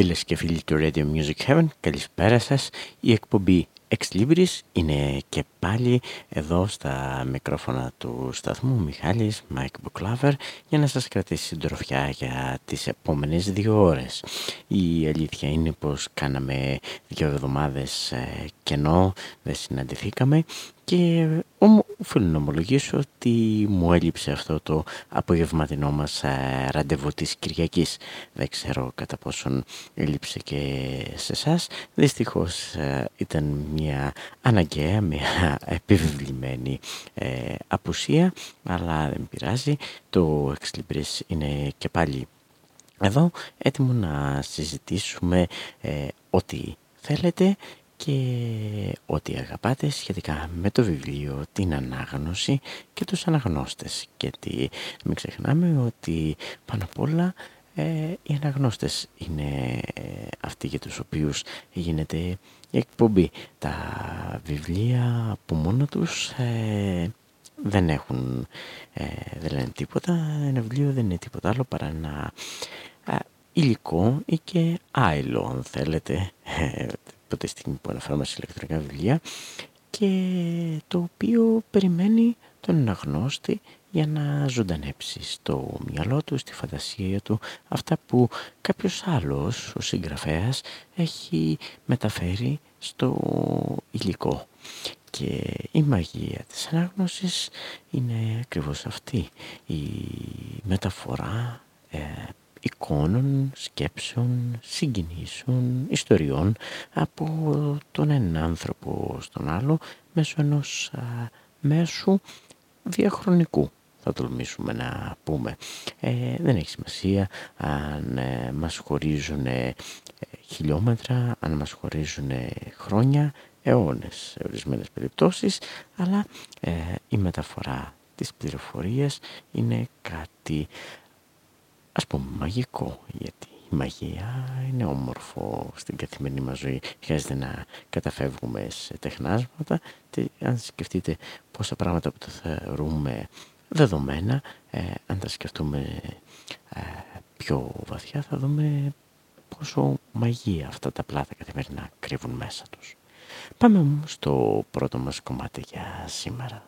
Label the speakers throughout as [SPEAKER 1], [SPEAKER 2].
[SPEAKER 1] Φίλες και φίλοι του Radio Music Heaven, καλησπέρα σας. Η εκπομπή Ex Libris είναι και πάλι εδώ στα μικρόφωνα του σταθμού Μιχάλης Mike Booklover για να σας κρατήσει συντροφιά για τις επόμενες δύο ώρες. Η αλήθεια είναι πως κάναμε δύο εβδομάδες ε, κενό, δεν συναντηθήκαμε και οφείλω να ομολογήσω ότι μου έλειψε αυτό το απογευματινό μας ε, ραντεβού της Κυριακής. Δεν ξέρω κατά πόσον έλειψε και σε εσάς. Δυστυχώς ε, ήταν μια αναγκαία, μια επιβεβλημένη ε, απουσία, αλλά δεν πειράζει. Το Exlibris είναι και πάλι εδώ έτοιμο να συζητήσουμε ό,τι θέλετε και ό,τι αγαπάτε σχετικά με το βιβλίο, την ανάγνωση και τους αναγνώστες. Γιατί μην ξεχνάμε ότι πάνω απ' όλα ε, οι αναγνώστες είναι ε, αυτοί για τους οποίους γίνεται η εκπομπή. Τα βιβλία από μόνο τους ε, δεν έχουν, δεν λένε τίποτα. Ένα βιβλίο δεν είναι τίποτα άλλο παρά ένα υλικό ή και άϊλο αν θέλετε τη στιγμή που αναφέρομαι σε ηλεκτρονικά βιβλία και το οποίο περιμένει τον αναγνώστη για να ζωντανέψει στο μυαλό του, στη φαντασία του αυτά που κάποιος άλλος, ο συγγραφέας, έχει μεταφέρει στο υλικό. Και η μαγεία της ανάγνωσης είναι ακριβώς αυτή, η μεταφορά ε, εικόνων, σκέψεων, συγκινήσεων, ιστοριών από τον έναν άνθρωπο στον άλλο μέσω ενός μέσου διαχρονικού θα τολμήσουμε να πούμε. Ε, δεν έχει σημασία αν ε, μας χωρίζουν ε, χιλιόμετρα, αν μας χωρίζουν χρόνια, αιώνες σε ορισμένες περιπτώσεις, αλλά η μεταφορά της πληροφορίας είναι κάτι ας πούμε μαγικό γιατί η μαγεία είναι όμορφο στην καθημερινή μας ζωή χρειάζεται να καταφεύγουμε σε τεχνάσματα και αν σκεφτείτε πόσα πράγματα που το θεωρούμε δεδομένα ε, αν τα σκεφτούμε ε, πιο βαθιά θα δούμε πόσο μαγεία αυτά τα πλάτα καθημερινά κρύβουν μέσα τους. Πάμε όμως στο πρώτο μας κομμάτι για σήμερα.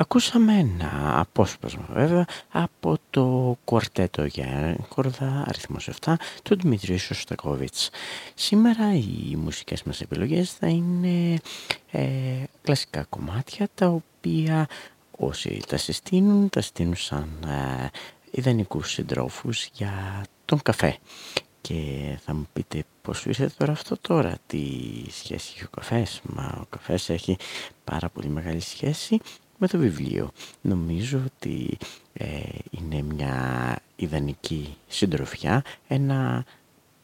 [SPEAKER 1] Ακούσαμε ένα απόσπασμα βέβαια από το κουαρτέτο για κορδά αριθμός 7 του Δημητρίου Σωστακόβιτς. Σήμερα οι μουσικές μας επιλογές θα είναι ε, κλασικά κομμάτια τα οποία όσοι τα συστήνουν τα συστήνουν σαν ε, ιδανικούς συντρόφους για τον καφέ. Και θα μου πείτε πώς ήρθε τώρα αυτό τώρα, τι σχέση έχει ο καφές. Μα ο καφές έχει πάρα πολύ μεγάλη σχέση με το βιβλίο. Νομίζω ότι ε, είναι μια ιδανική συντροφιά, ένα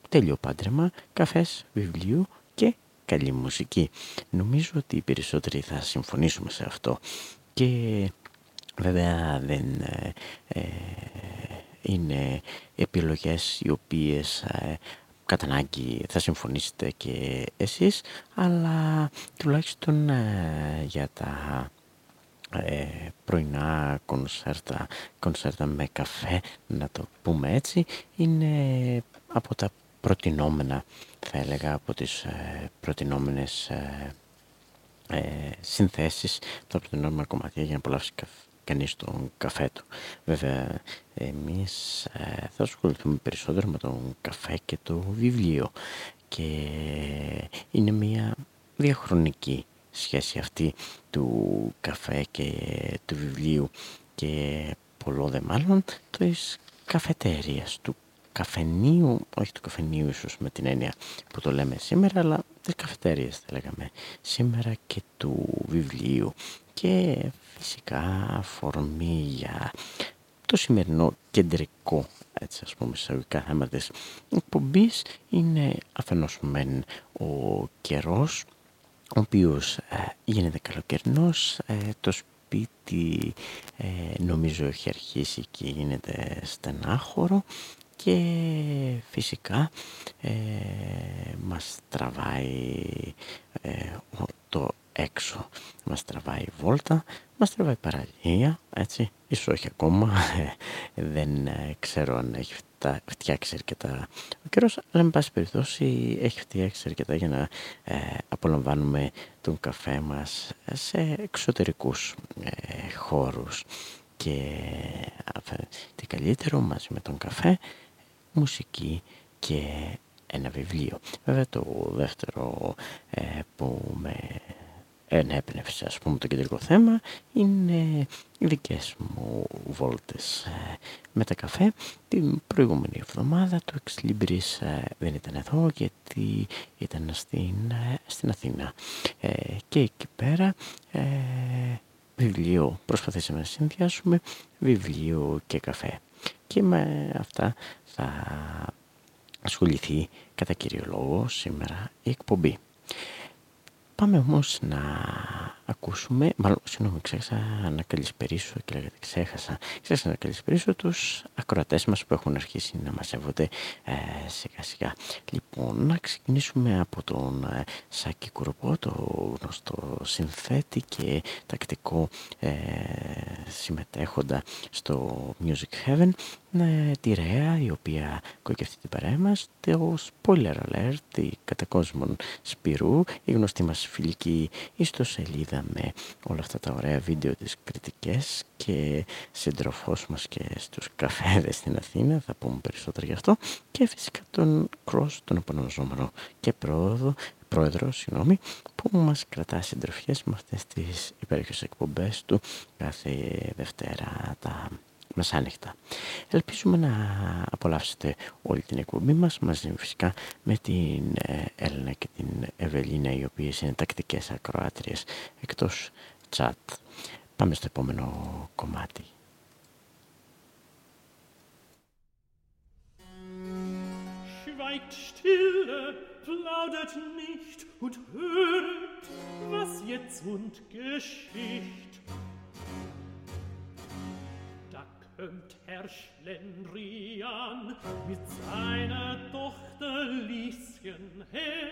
[SPEAKER 1] τέλειο πάντρεμα, καφές, βιβλίου και καλή μουσική. Νομίζω ότι οι περισσότεροι θα συμφωνήσουμε σε αυτό. Και βέβαια δεν ε, ε, είναι επιλογές οι οποίες ε, κατά ανάγκη θα συμφωνήσετε και εσείς, αλλά τουλάχιστον ε, για τα ε, πρωινά κονσέρτα, κονσέρτα με καφέ, να το πούμε έτσι, είναι από τα προτινόμενα, θα έλεγα, από τις ε, προτινόμενες ε, ε, συνθέσεις, τα προτινόμενα κομμάτια για να απολαύσει κανείς τον καφέ του. Βέβαια, εμείς ε, θα ασχοληθούμε περισσότερο με τον καφέ και το βιβλίο και είναι μια διαχρονική σχέση αυτή του καφέ και του βιβλίου και πολλό δε μάλλον της καφετέριας, του καφενείου, όχι του καφενείου ίσως με την έννοια που το λέμε σήμερα, αλλά της καφετέριας θα λέγαμε σήμερα και του βιβλίου. Και φυσικά αφορμή για το σημερινό κεντρικό έτσι ας πούμε εισαγωγικά θέμα της εκπομπής. Είναι αφενός μεν ο καιρός ο οποίος ε, γίνεται καλοκαιρινός, ε, το σπίτι ε, νομίζω έχει αρχίσει και γίνεται στενάχωρο και φυσικά ε, μας τραβάει το έξω, μας τραβάει βόλτα, μας τραβάει παραλία, έτσι, ίσως όχι ακόμα, δεν ξέρω αν έχει φτιάξει αρκετά ο καιρός, αλλά με πάση περιπτώσει έχει φτιάξει αρκετά για να ε, απολαμβάνουμε τον καφέ μας σε εξωτερικούς ε, χώρους. Και τι καλύτερο μαζί με τον καφέ, μουσική και ένα βιβλίο. Βέβαια το δεύτερο ε, που με ενέπνευσε ας πούμε το κεντρικό θέμα είναι οι δικές μου βόλτες ε, με τα καφέ. Την προηγούμενη εβδομάδα το Εξλίμπρις ε, δεν ήταν εδώ γιατί ήταν στην, ε, στην Αθήνα. Και εκεί πέρα βιβλίο, προσπαθήσαμε να συνδυάσουμε βιβλίο και καφέ. Και με αυτά θα ασχοληθεί κατά κύριο λόγο σήμερα η εκπομπή. Πάμε όμως να ακούσουμε, μάλλον συγγνώμη ξέχασα να καλησπερίσω και λέγατε ξέχασα, ξέχασα να καλησπερίσω τους ακροατές μας που έχουν αρχίσει να μαζεύονται ε, σιγά σιγά. Λοιπόν, να ξεκινήσουμε από τον ε, Σάκη Κουροπό, το γνωστό συνθέτη και τακτικό ε, συμμετέχοντα στο Music Heaven, ε, τη Ρέα η οποία κόκκευτη την παρέα μας, το Spoiler Alert, η κατακόσμων Σπυρού, η γνωστή μας φιλική ιστοσελίδα με όλα αυτά τα ωραία βίντεο της κριτικές και συντροφός μας και στους καφέδες στην Αθήνα, θα πούμε περισσότερο γι' αυτό, και φυσικά τον Cross, τον επωνομαζόμενο και πρόοδο, πρόεδρο, συγγνώμη, που μας κρατά συντροφιές με αυτές τις υπέροχες εκπομπές του κάθε Δευτέρα. Τα μεσάνυχτα. Ελπίζουμε να απολαύσετε όλη την εκπομπή μας μαζί φυσικά με την ε, Έλληνα και την Ευελίνα οι οποίες είναι τακτικές ακροάτριες εκτός chat. Πάμε στο επόμενο κομμάτι. Schweigt stille, plaudert nicht und hört, was jetzt und Geschicht. Kömmt Herr Schlendrian mit seiner Tochter Lieschen her.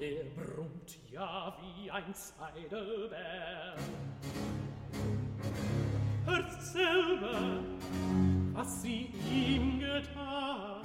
[SPEAKER 1] Er brummt ja wie ein Zeidelbär. Hört selber, was sie ihm getan.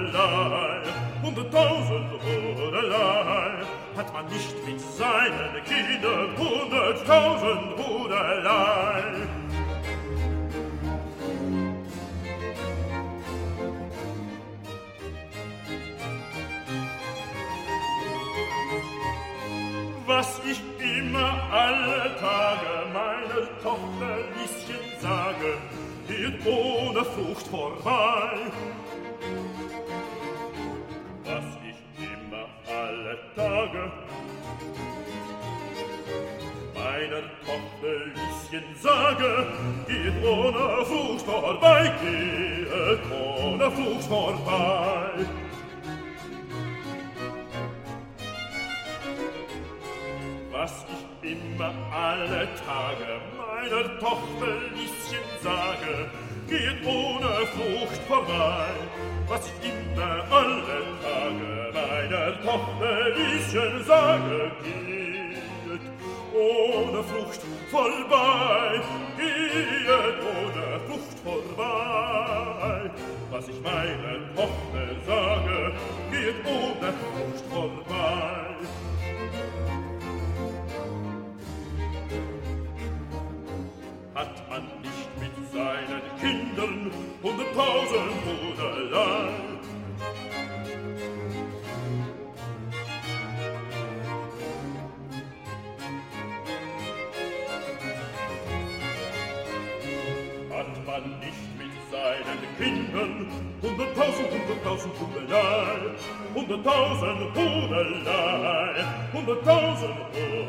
[SPEAKER 2] Hudelei, hunderttausend Hudelei, hat man nicht mit seinen Kindern meiner Tochter Lieschen sage, geht ohne Frucht vorbei. Was ich immer alle Tage meiner Tochter Lieschen sage, geht ohne Frucht vorbei, Rosen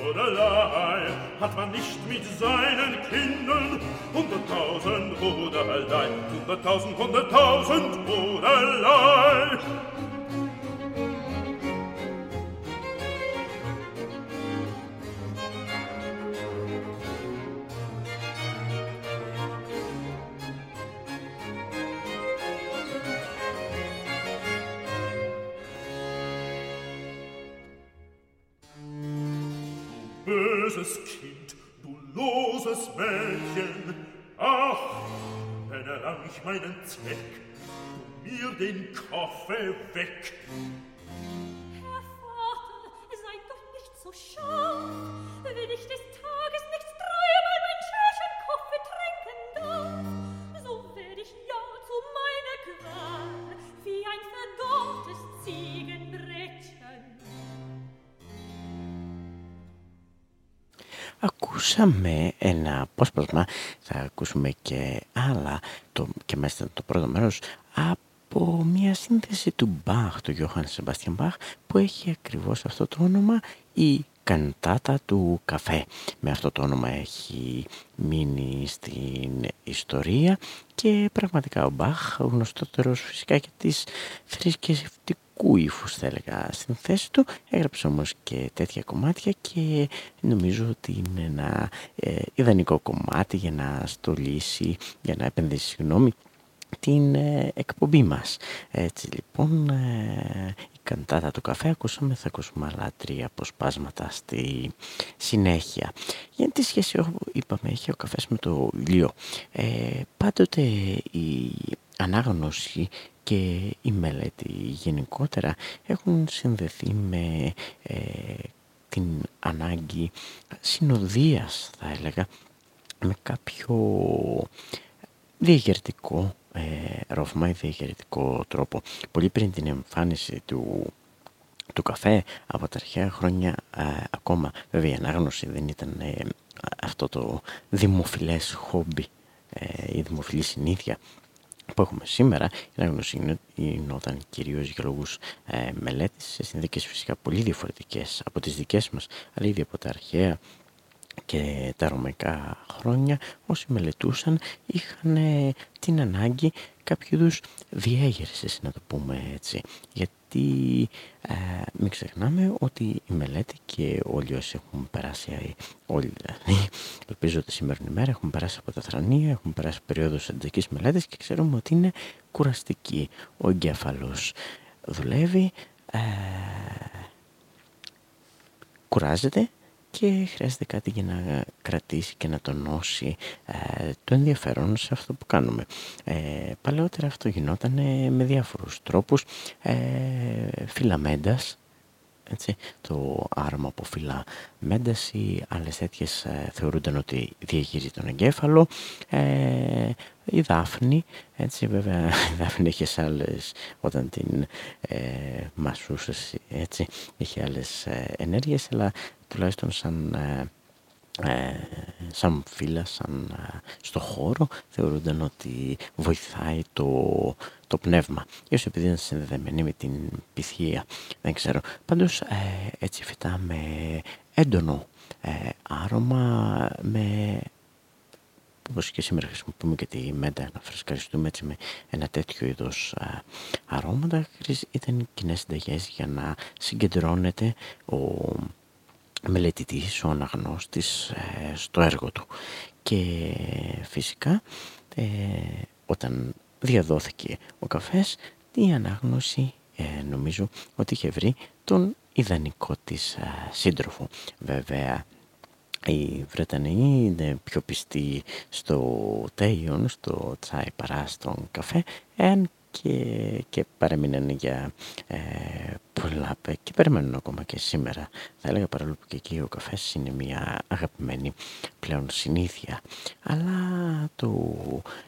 [SPEAKER 2] Rodelei hat man nicht mit seinen Kindern hunderttausend Rodelei, hunderttausend, hunderttausend Rodelei. Ich meinen Zweck, mir den Kaffee weg.
[SPEAKER 3] Herr Vater, sei doch nicht so scharf, wenn ich des Tages
[SPEAKER 1] Ακούσαμε ένα απόσπασμα, θα ακούσουμε και άλλα το, και μέσα το πρώτο μέρος από μια σύνθεση του Μπαχ, του Γιώχαν Σεμπάστιαν Μπαχ που έχει ακριβώς αυτό το όνομα η καντάτα του καφέ. Με αυτό το όνομα έχει μείνει στην ιστορία και πραγματικά ο Μπαχ γνωστότερος φυσικά και τις θρησκευτικού λαϊκού ύφους θα έλεγα στην θέση του έγραψε όμως και τέτοια κομμάτια και νομίζω ότι είναι ένα ε, ιδανικό κομμάτι για να στολίσει, για να επενδύσει συγγνώμη την ε, εκπομπή μας. Έτσι λοιπόν ε, η καντάτα του καφέ ακούσαμε, θα ακούσουμε άλλα τρία αποσπάσματα στη συνέχεια. Για τη σχέση είπαμε έχει ο καφές με το ηλιό. Ε, πάντοτε η ανάγνωση και η μελέτη γενικότερα έχουν συνδεθεί με ε, την ανάγκη συνοδείας θα έλεγα με κάποιο διαγερτικό ε, ρόφημα ή διαγερτικό τρόπο. Πολύ πριν την εμφάνιση του, του καφέ από τα αρχαία χρόνια ε, ακόμα βέβαια η ανάγνωση δεν ήταν ε, αυτό το δημοφιλές χόμπι η δημοφιλή συνήθεια που έχουμε σήμερα, η ανάγνωση γινόταν κυρίως για λόγους ε, μελέτης σε συνδίκες φυσικά πολύ διαφορετικές από τις δικές μας, αλλά ήδη από τα αρχαία και τα ρωμαϊκά χρόνια όσοι μελετούσαν είχαν ε, την ανάγκη κάποιου είδους διέγερσης να το πούμε έτσι. Γιατί ε, μην ξεχνάμε ότι η μελέτη και όλοι όσοι έχουν περάσει όλοι δηλαδή ελπίζω ότι σήμερα ημέρα έχουν περάσει από τα θρανία έχουν περάσει περίοδος εντικής μελέτης και ξέρουμε ότι είναι κουραστική. Ο εγκέφαλος δουλεύει ε, κουράζεται και και χρειάζεται κάτι για να κρατήσει και να τονώσει ε, το ενδιαφέρον σε αυτό που κάνουμε. Ε, παλαιότερα αυτό γινόταν με διάφορους τρόπους, ε, φυλαμέντας, έτσι, το άρωμα από φύλλα μέντας ή άλλες τέτοιες ε, θεωρούνταν ότι διαγύζει τον εγκέφαλο. Ε, η Δάφνη, έτσι βέβαια η Δάφνη είχε άλλες, όταν την ε, μασούσες έτσι, είχε άλλες ε, ενέργειες, αλλά τουλάχιστον σαν... Ε, ε, σαν φύλλα, σαν ε, στο χώρο θεωρούνταν ότι βοηθάει το, το πνεύμα. Ίσως επειδή είναι συνδεδεμένη με την πυθία δεν ξέρω. Πάντως ε, έτσι φυτά με έντονο άρωμα με όπως και σήμερα χρησιμοποιούμε και τη μέντα να φρεσκαριστούμε έτσι με ένα τέτοιο είδος αρώματα. Ήταν κοινές συνταγές για να συγκεντρώνεται ο μελετητής, ο αναγνώστης ε, στο έργο του. Και φυσικά ε, όταν διαδόθηκε ο καφές, η ανάγνωση ε, νομίζω ότι είχε βρει τον ιδανικό της σύντροφο. Βέβαια οι Βρετανοί είναι πιο πιστοί στο τέιον, στο τσάι παρά στον καφέ, εάν και, και παρέμειναν για ε, πολλά και περιμένουν ακόμα και σήμερα. Θα έλεγα παρόλο που και εκεί ο καφές είναι μια αγαπημένη πλέον συνήθεια. Αλλά το,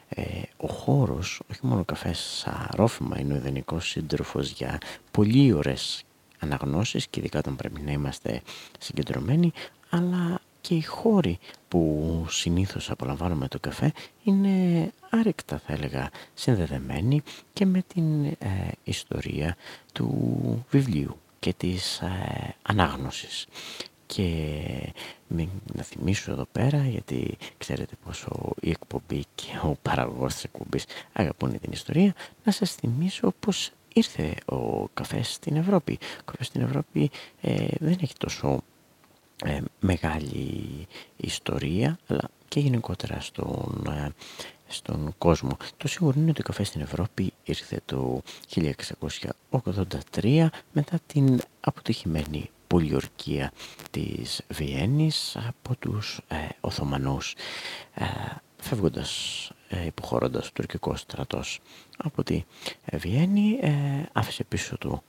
[SPEAKER 1] ε, ο χώρος, όχι μόνο ο καφές σαν ρόφημα, είναι ο ιδανικός σύντροφος για πολύ ωραίες αναγνώσεις και ειδικά όταν πρέπει να είμαστε συγκεντρωμένοι, αλλά και οι χώροι που συνήθως απολαμβάνουμε το καφέ είναι άρρηκτα θα έλεγα συνδεδεμένοι και με την ε, ιστορία του βιβλίου και της ε, ανάγνωσης. Και να θυμίσω εδώ πέρα, γιατί ξέρετε πόσο η εκπομπή και ο παραγωγός της εκπομπής αγαπούν την ιστορία, να σας θυμίσω πως ήρθε ο καφές στην Ευρώπη. Ο καφές στην Ευρώπη ε, δεν έχει τόσο ε, μεγάλη ιστορία αλλά και γενικότερα στον, ε, στον κόσμο. Το σίγουρο είναι ότι ο καφέ στην Ευρώπη ήρθε το 1683 μετά την αποτυχημένη πολιορκία της Βιέννης από τους ε, Οθωμανούς ε, φεύγοντας, ε, υποχωρώντας ο τουρκικός στρατός από τη Βιέννη ε, άφησε πίσω του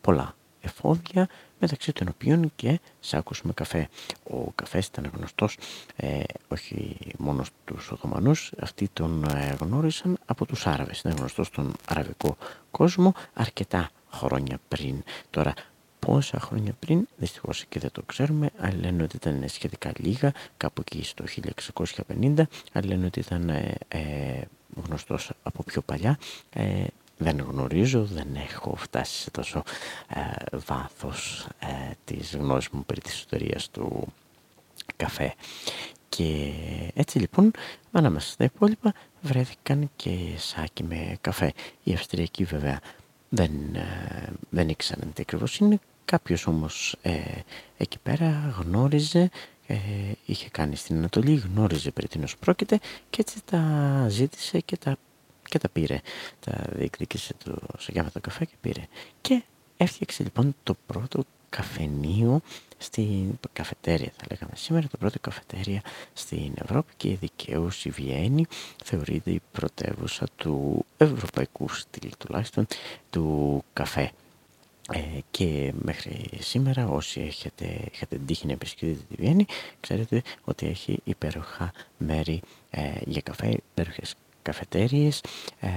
[SPEAKER 1] πολλά εφόδια μεταξύ των οποίων και σάκους με καφέ. Ο καφές ήταν γνωστός ε, όχι μόνος στους Οθωμανούς, αυτοί τον ε, γνώρισαν από τους Άραβες. Ήταν γνωστός στον αραβικό κόσμο αρκετά χρόνια πριν. Τώρα πόσα χρόνια πριν, δυστυχώς και δεν το ξέρουμε, άλλοι λένε ότι ήταν σχετικά λίγα, κάπου εκεί στο 1650, άλλοι λένε ότι ήταν ε, ε, γνωστός από πιο παλιά. Ε, δεν γνωρίζω, δεν έχω φτάσει σε τόσο ε, βάθος ε, της γνώσης μου περί της ιστορίας του καφέ. Και έτσι λοιπόν, ανάμεσα στα υπόλοιπα βρέθηκαν και σάκι με καφέ. Οι Αυστριακοί βέβαια δεν, ε, δεν ήξεραν τι ακριβώς είναι. Κάποιος όμως ε, εκεί πέρα γνώριζε, ε, είχε κάνει στην Ανατολή, γνώριζε περί τίνος πρόκειται και έτσι τα ζήτησε και τα και τα πήρε. Τα διεκδίκησε το το καφέ και πήρε. Και έφτιαξε λοιπόν το πρώτο καφενείο στην καφετέρια θα λέγαμε σήμερα το πρώτο καφετέρια στην Ευρώπη και η δικαίως η Βιέννη θεωρείται η πρωτεύουσα του ευρωπαϊκού στυλ τουλάχιστον του καφέ ε, και μέχρι σήμερα όσοι έχετε, έχετε τύχει να επισκεφτείτε τη Βιέννη ξέρετε ότι έχει υπέροχα μέρη ε, για καφέ, υπέροχες καφετέριες, ε,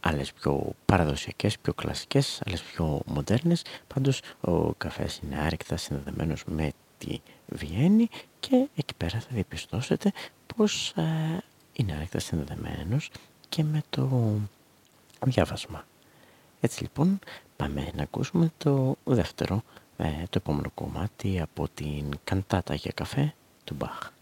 [SPEAKER 1] άλλες πιο παραδοσιακές, πιο κλασικές, άλλες πιο μοντέρνες. Πάντως ο καφές είναι άρρηκτα συνδεδεμένος με τη Βιέννη και εκεί πέρα θα διαπιστώσετε πως ε, είναι άρρηκτα συνδεδεμένος και με το διάβασμα. Έτσι λοιπόν πάμε να ακούσουμε το δεύτερο, ε, το επόμενο κομμάτι από την καντάτα για καφέ του Μπαχ.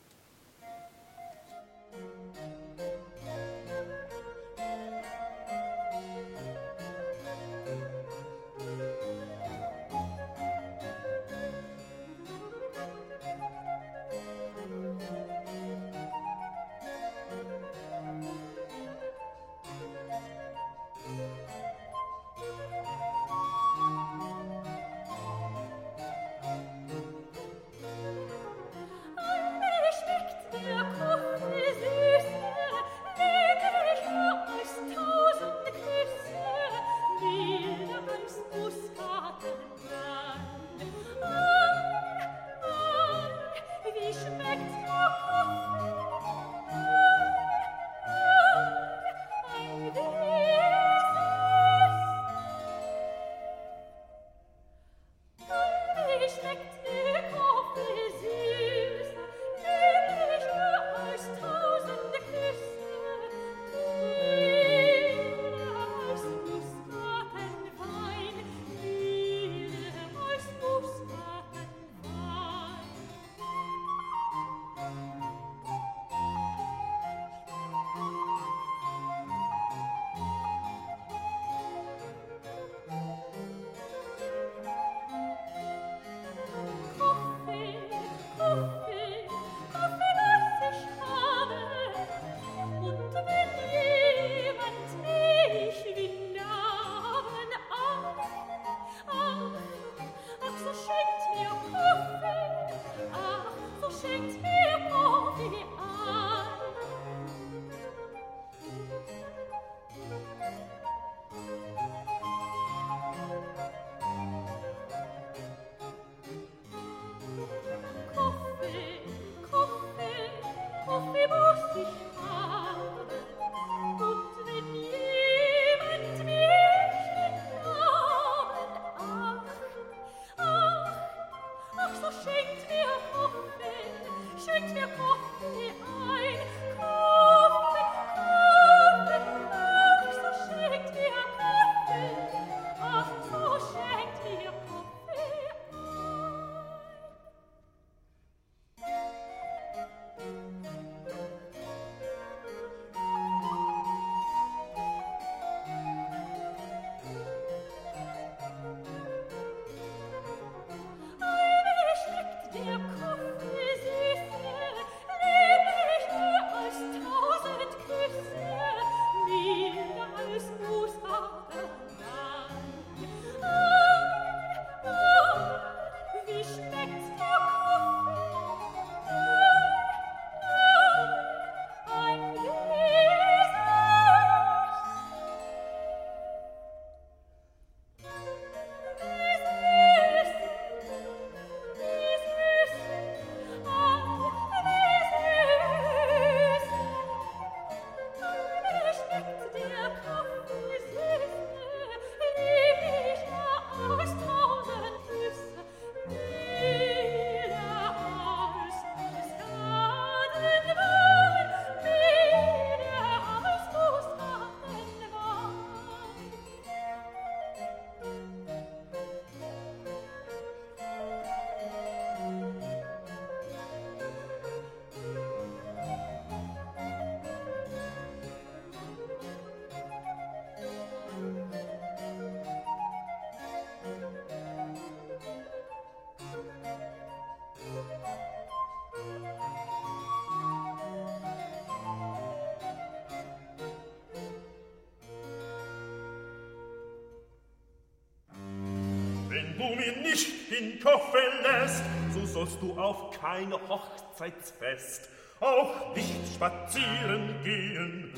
[SPEAKER 2] Du mir nicht in Koffe lässt, so sollst du auf keine Hochzeitsfest, auch nicht spazieren gehen.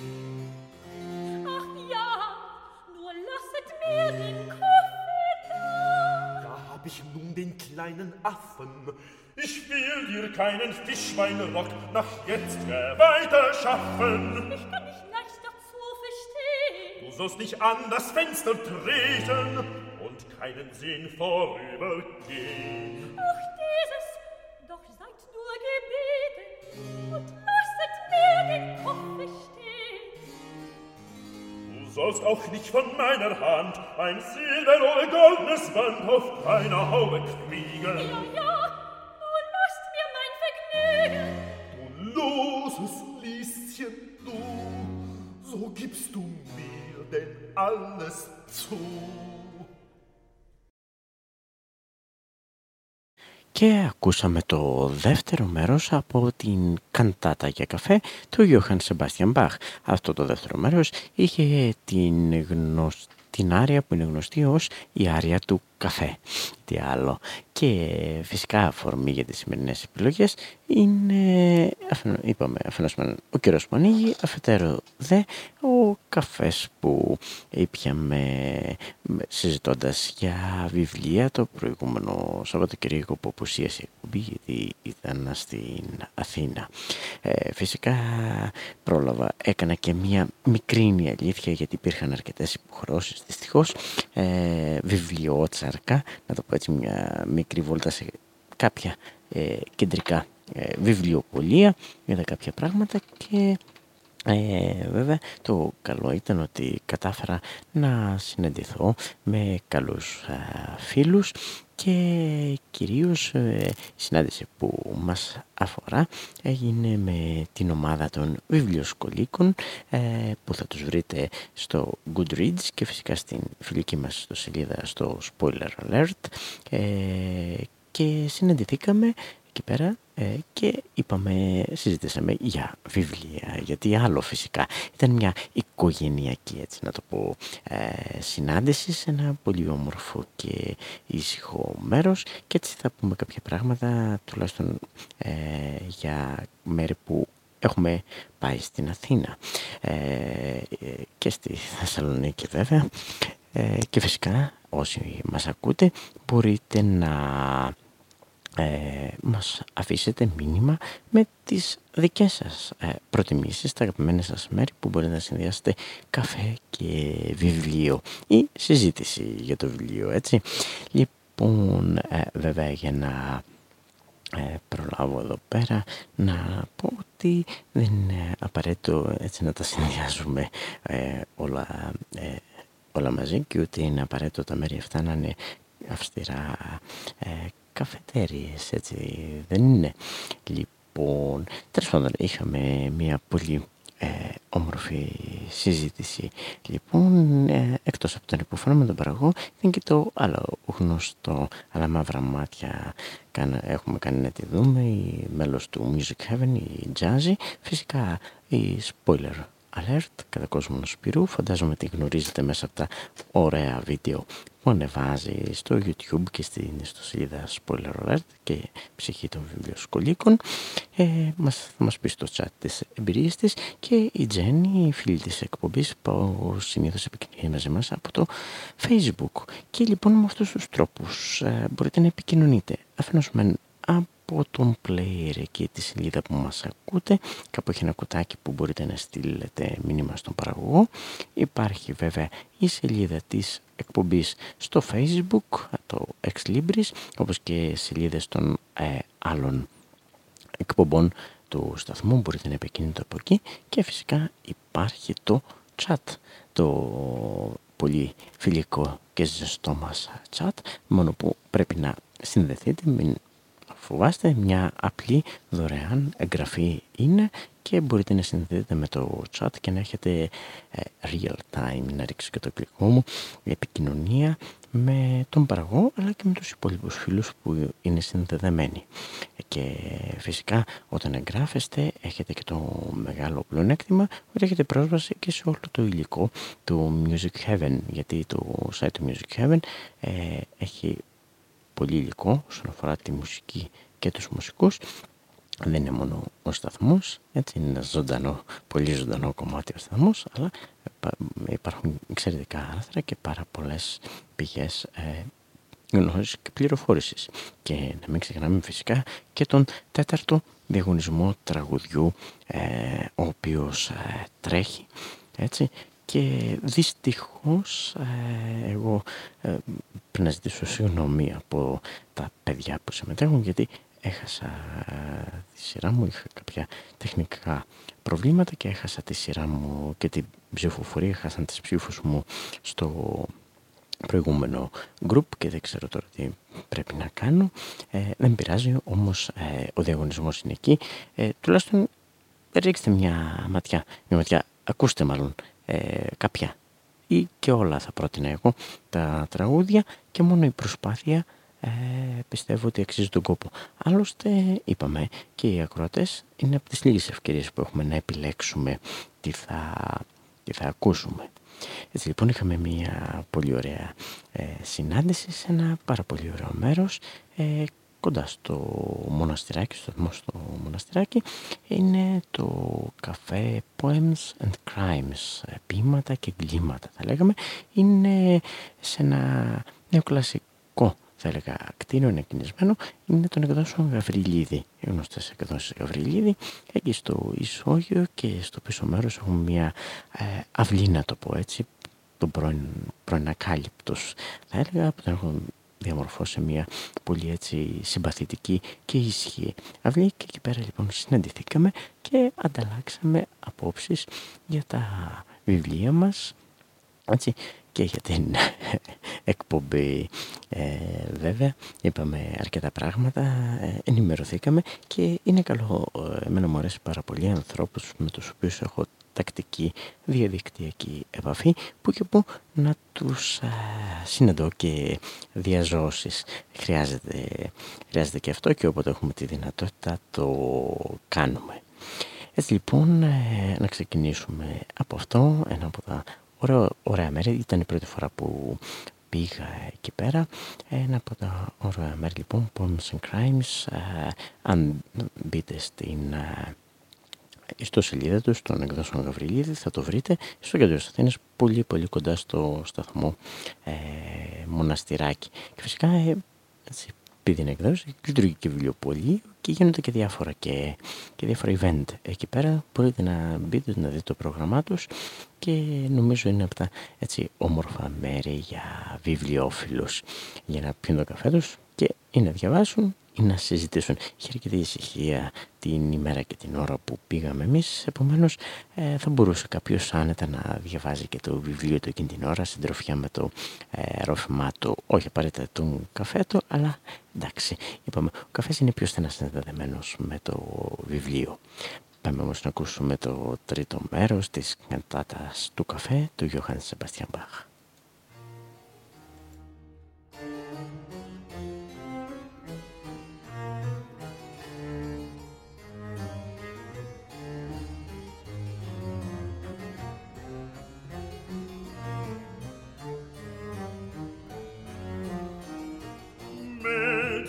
[SPEAKER 3] Ach ja, nur lasset mir den Koffer da.
[SPEAKER 2] Da hab ich nun den kleinen Affen. Ich will dir keinen Fischweinrock nach jetzt weiter schaffen.
[SPEAKER 3] Ich kann nicht leicht dazu verstehen.
[SPEAKER 2] Du sollst nicht an das Fenster treten keinen Sinn vorübergehen.
[SPEAKER 3] Ach, dieses, doch seid nur gebeten und lasset mir den Koffer stehen.
[SPEAKER 2] Du sollst auch nicht von meiner Hand ein Silber- oder goldenes Band auf deiner Haube kriegen.
[SPEAKER 3] Ja, ja, nur lasst mir mein Vergnügen.
[SPEAKER 2] Du loses Lieschen, du, so gibst du mir denn alles zu.
[SPEAKER 1] Και ακούσαμε το δεύτερο μέρος από την καντάτα για καφέ του Johann Sebastian Bach. Αυτό το δεύτερο μέρος είχε την, γνωσ... την άρια που είναι γνωστή ως η άρια του καφέ. Τι άλλο. Και φυσικά αφορμή για τις σημερινές επιλογές είναι, είπαμε, αφενός ο καιρός που ανοίγει, αφετέρου δε ο καφές που ήπιαμε συζητώντας για βιβλία το προηγούμενο Σαββατοκυριακό που απουσίασε η εκπομπή γιατί ήταν στην Αθήνα. Ε, φυσικά πρόλαβα, έκανα και μία μικρή αλήθεια γιατί υπήρχαν αρκετές υποχρεώσεις δυστυχώς, ε, να το πω έτσι μια μικρή βόλτα σε κάποια ε, κεντρικά ε, βιβλιοπολία, είδα κάποια πράγματα και ε, βέβαια το καλό ήταν ότι κατάφερα να συναντηθώ με καλούς ε, φίλους και κυρίως ε, η συνάντηση που μας αφορά έγινε με την ομάδα των βιβλιοσκολίκων ε, που θα τους βρείτε στο Goodreads και φυσικά στην φιλική μας στο σελίδα στο Spoiler Alert. Και συναντηθήκαμε εκεί πέρα ε, και είπαμε, συζητήσαμε για βιβλία, γιατί άλλο φυσικά. Ήταν μια οικογενειακή, έτσι να το πω, ε, συνάντηση σε ένα πολύ όμορφο και ήσυχο μέρος. Και έτσι θα πούμε κάποια πράγματα, τουλάχιστον ε, για μέρη που έχουμε πάει στην Αθήνα. Και στη Θεσσαλονίκη βέβαια. Και φυσικά όσοι μας ακούτε μπορείτε να ε, μας αφήσετε μήνυμα με τις δικές σας ε, προτιμήσεις, τα αγαπημένα σας μέρη που μπορείτε να συνδυάσετε καφέ και βιβλίο ή συζήτηση για το βιβλίο, έτσι. Λοιπόν, ε, βέβαια για να ε, προλάβω εδώ πέρα να πω ότι δεν είναι απαραίτητο έτσι να τα συνδυάζουμε ε, όλα, όλα μαζί και ούτε είναι απαραίτητο τα μέρη αυτά να είναι αυστηρά καφετέριες, έτσι δεν είναι. Λοιπόν, τέλος πάντων είχαμε μια πολύ ε, όμορφη συζήτηση. Λοιπόν, ε, εκτός από τον υποφόνο με τον παραγωγό, ήταν και το άλλο γνωστό, αλλά μαύρα μάτια έχουμε κάνει να τη δούμε, η μέλος του Music Heaven, η Jazzy, φυσικά η Spoiler Alert, κατά κόσμο Σπυρού, φαντάζομαι τη γνωρίζετε μέσα από τα ωραία βίντεο που ανεβάζει στο YouTube και στην ιστοσελίδα Spoiler Alert και ψυχή των βιβλιοσκολίκων. Ε, μας, θα μας πεις στο chat της εμπειρίες της και η Τζέννη, η φίλη της εκπομπής που συνήθως επικοινωνεί μαζί μας από το Facebook. Και λοιπόν με αυτούς τους τρόπους ε, μπορείτε να επικοινωνείτε αφενός με από τον player και τη σελίδα που μας ακούτε. Κάπου έχει ένα κουτάκι που μπορείτε να στείλετε μήνυμα στον παραγωγό. Υπάρχει βέβαια η σελίδα της εκπομπής στο facebook το Ex Libris όπως και σελίδες των ε, άλλων εκπομπών του σταθμού. Μπορείτε να επικοινωνείτε από εκεί. Και φυσικά υπάρχει το chat το πολύ φιλικό και ζεστό μας chat. Μόνο που πρέπει να συνδεθείτε μην φοβάστε μια απλή δωρεάν εγγραφή είναι και μπορείτε να συνδεθείτε με το chat και να έχετε ε, real time, να ρίξω και το κλικό μου, επικοινωνία με τον παραγό αλλά και με τους υπόλοιπους φίλους που είναι συνδεδεμένοι. Και φυσικά όταν εγγράφεστε έχετε και το μεγάλο πλεονέκτημα ότι έχετε πρόσβαση και σε όλο το υλικό του Music Heaven γιατί το site του Music Heaven ε, έχει πολύ υλικό όσον αφορά τη μουσική και τους μουσικούς δεν είναι μόνο ο σταθμός, έτσι είναι ένα ζωντανό, πολύ ζωντανό κομμάτι ο σταθμός, αλλά υπάρχουν εξαιρετικά άρθρα και πάρα πολλές πηγές ε, γνώσης και πληροφόρησης. Και να μην ξεχνάμε φυσικά και τον τέταρτο διαγωνισμό τραγουδιού ε, ο οποίος ε, τρέχει, έτσι, και δυστυχώς ε, εγώ ε, πρέπει να ζητήσω συγγνώμη από τα παιδιά που συμμετέχουν γιατί έχασα τη σειρά μου, είχα κάποια τεχνικά προβλήματα και έχασα τη σειρά μου και την ψηφοφορία, έχασαν τις ψήφους μου στο προηγούμενο group και δεν ξέρω τώρα τι πρέπει να κάνω. Ε, δεν πειράζει, όμως ε, ο διαγωνισμός είναι εκεί. Ε, τουλάχιστον ρίξτε μια ματιά, μια ματιά, ακούστε μάλλον ε, κάποια ή και όλα θα πρότεινα εγώ τα τραγούδια και μόνο η προσπάθεια ε, πιστεύω ότι αξίζει τον κόπο. Άλλωστε είπαμε και οι ακροατές είναι από τις λίγες ευκαιρίες που έχουμε να επιλέξουμε τι θα, τι θα ακούσουμε. Έτσι λοιπόν είχαμε μια πολύ ωραία ε, συνάντηση σε ένα πάρα πολύ ωραίο μέρος ε, κοντά στο μοναστηράκι, στο στο μοναστηράκι είναι το καφέ Poems and Crimes, ε, ποίηματα και εγκλήματα θα λέγαμε. Είναι σε ένα νεοκλασικό θα έλεγα κτίριο είναι κινησμένο, είναι τον εκδόσεων Γαβριλίδη. Οι γνωστές εκδόσεις Γαβριλίδη. Εκεί στο ισόγειο και στο πίσω μέρος έχουμε μια ε, αυλή, να το πω έτσι, τον πρώην, προενακάλυπτος θα έλεγα, που τον έχω διαμορφώσει σε μια πολύ έτσι συμπαθητική και ισχύ αυλή. Και εκεί πέρα λοιπόν συναντηθήκαμε και ανταλλάξαμε απόψεις για τα βιβλία μας έτσι, και για την εκπομπή. Ε, βέβαια είπαμε αρκετά πράγματα ε, ενημερωθήκαμε και είναι καλό ε, εμένα μου αρέσει πάρα πολύ ανθρώπους με τους οποίους έχω τακτική διαδικτυακή επαφή που και που να τους α, συναντώ και διαζώσεις. Χρειάζεται, χρειάζεται και αυτό και όποτε έχουμε τη δυνατότητα το κάνουμε. Έτσι λοιπόν να ξεκινήσουμε από αυτό ένα από τα Ωραία, ωραία μέρη. Ήταν η πρώτη φορά που πήγα εκεί πέρα. Ένα από τα ωραία μέρη λοιπόν, Poems and Crimes. Ε, αν μπείτε στην ε, ιστοσελίδα τους, στον εκδόσεων Γαβριλίδη, θα το βρείτε στο κέντρο της Αθήνας, πολύ πολύ κοντά στο σταθμό ε, Μοναστηράκι. Και φυσικά ε, έτσι, επειδή είναι εκδόση, λειτουργεί και βιβλιοπολείο και γίνονται και διάφορα και, και διάφορα event εκεί πέρα. Μπορείτε να μπείτε να δείτε το πρόγραμμά τους και νομίζω είναι από τα έτσι όμορφα μέρη για βιβλιοφίλους για να πιούν το καφέ τους και ή να διαβάσουν ή να συζητήσουν. Είχε αρκετή ησυχία την ημέρα και την ώρα που πήγαμε εμείς, επομένως ε, θα μπορούσε κάποιος άνετα να διαβάζει και το βιβλίο του εκείνη την ώρα, συντροφιά με το ε, ρόφημά του, όχι απαραίτητα τον καφέ του, αλλά εντάξει, είπαμε, ο καφές είναι πιο στενά συνδεδεμένος με το βιβλίο. Πάμε όμως να ακούσουμε το τρίτο μέρος της καντάτας του καφέ του Γιώχαν Σεμπαστιαν Μπαχ.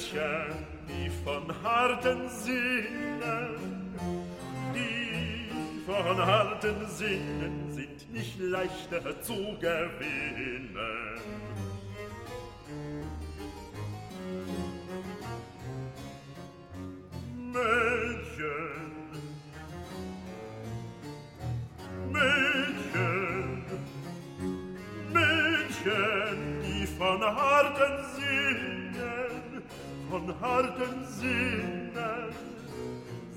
[SPEAKER 2] Mädchen, die von harten Sinnen, die von harten Sinnen sind nicht leichter zu gewinnen. Mädchen, Mädchen, Mädchen, die von harten Sinnen, von harten Sinnen,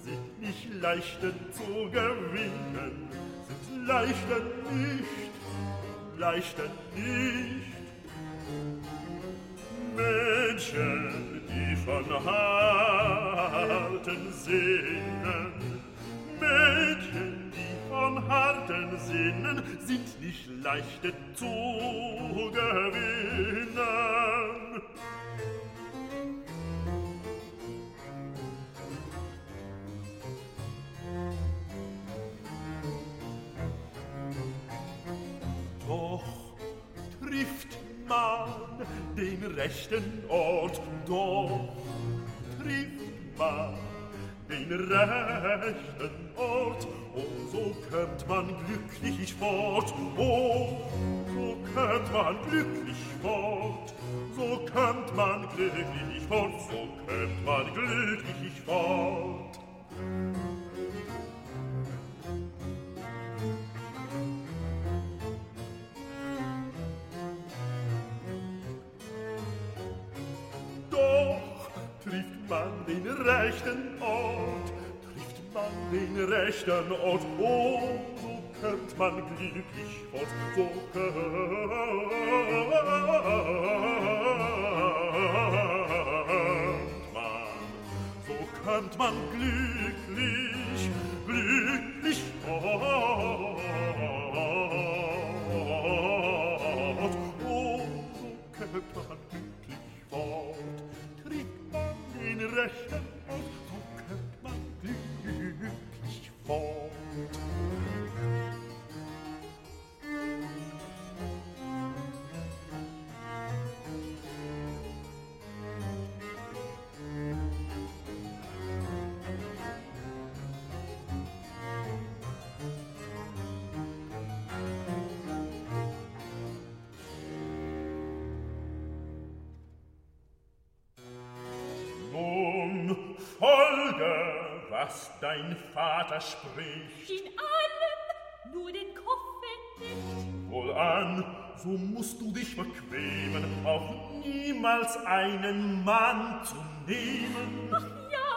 [SPEAKER 2] sind nicht leichter zu gewinnen, sind leichter nicht, leichter nicht. Mädchen, die von harten Sinnen, Mädchen, die von harten Sinnen, sind nicht leichter zu gewinnen. Man den rechten Ort, doch trifft man. Den rechten Ort, und so könnt man glücklich fort, oh, so könnt man glücklich fort, so könnt man glücklich fort, so könnt man glücklich fort. Man den rechten Ort, trifft man den rechten Ort, oh, so könnt man glücklich fort, so könnt man, so könnt man glücklich was dein Vater spricht.
[SPEAKER 3] In allem, nur den Koffer nicht.
[SPEAKER 2] Wohlan, so musst du dich bequemen, auch niemals einen Mann zu nehmen.
[SPEAKER 3] Ach ja,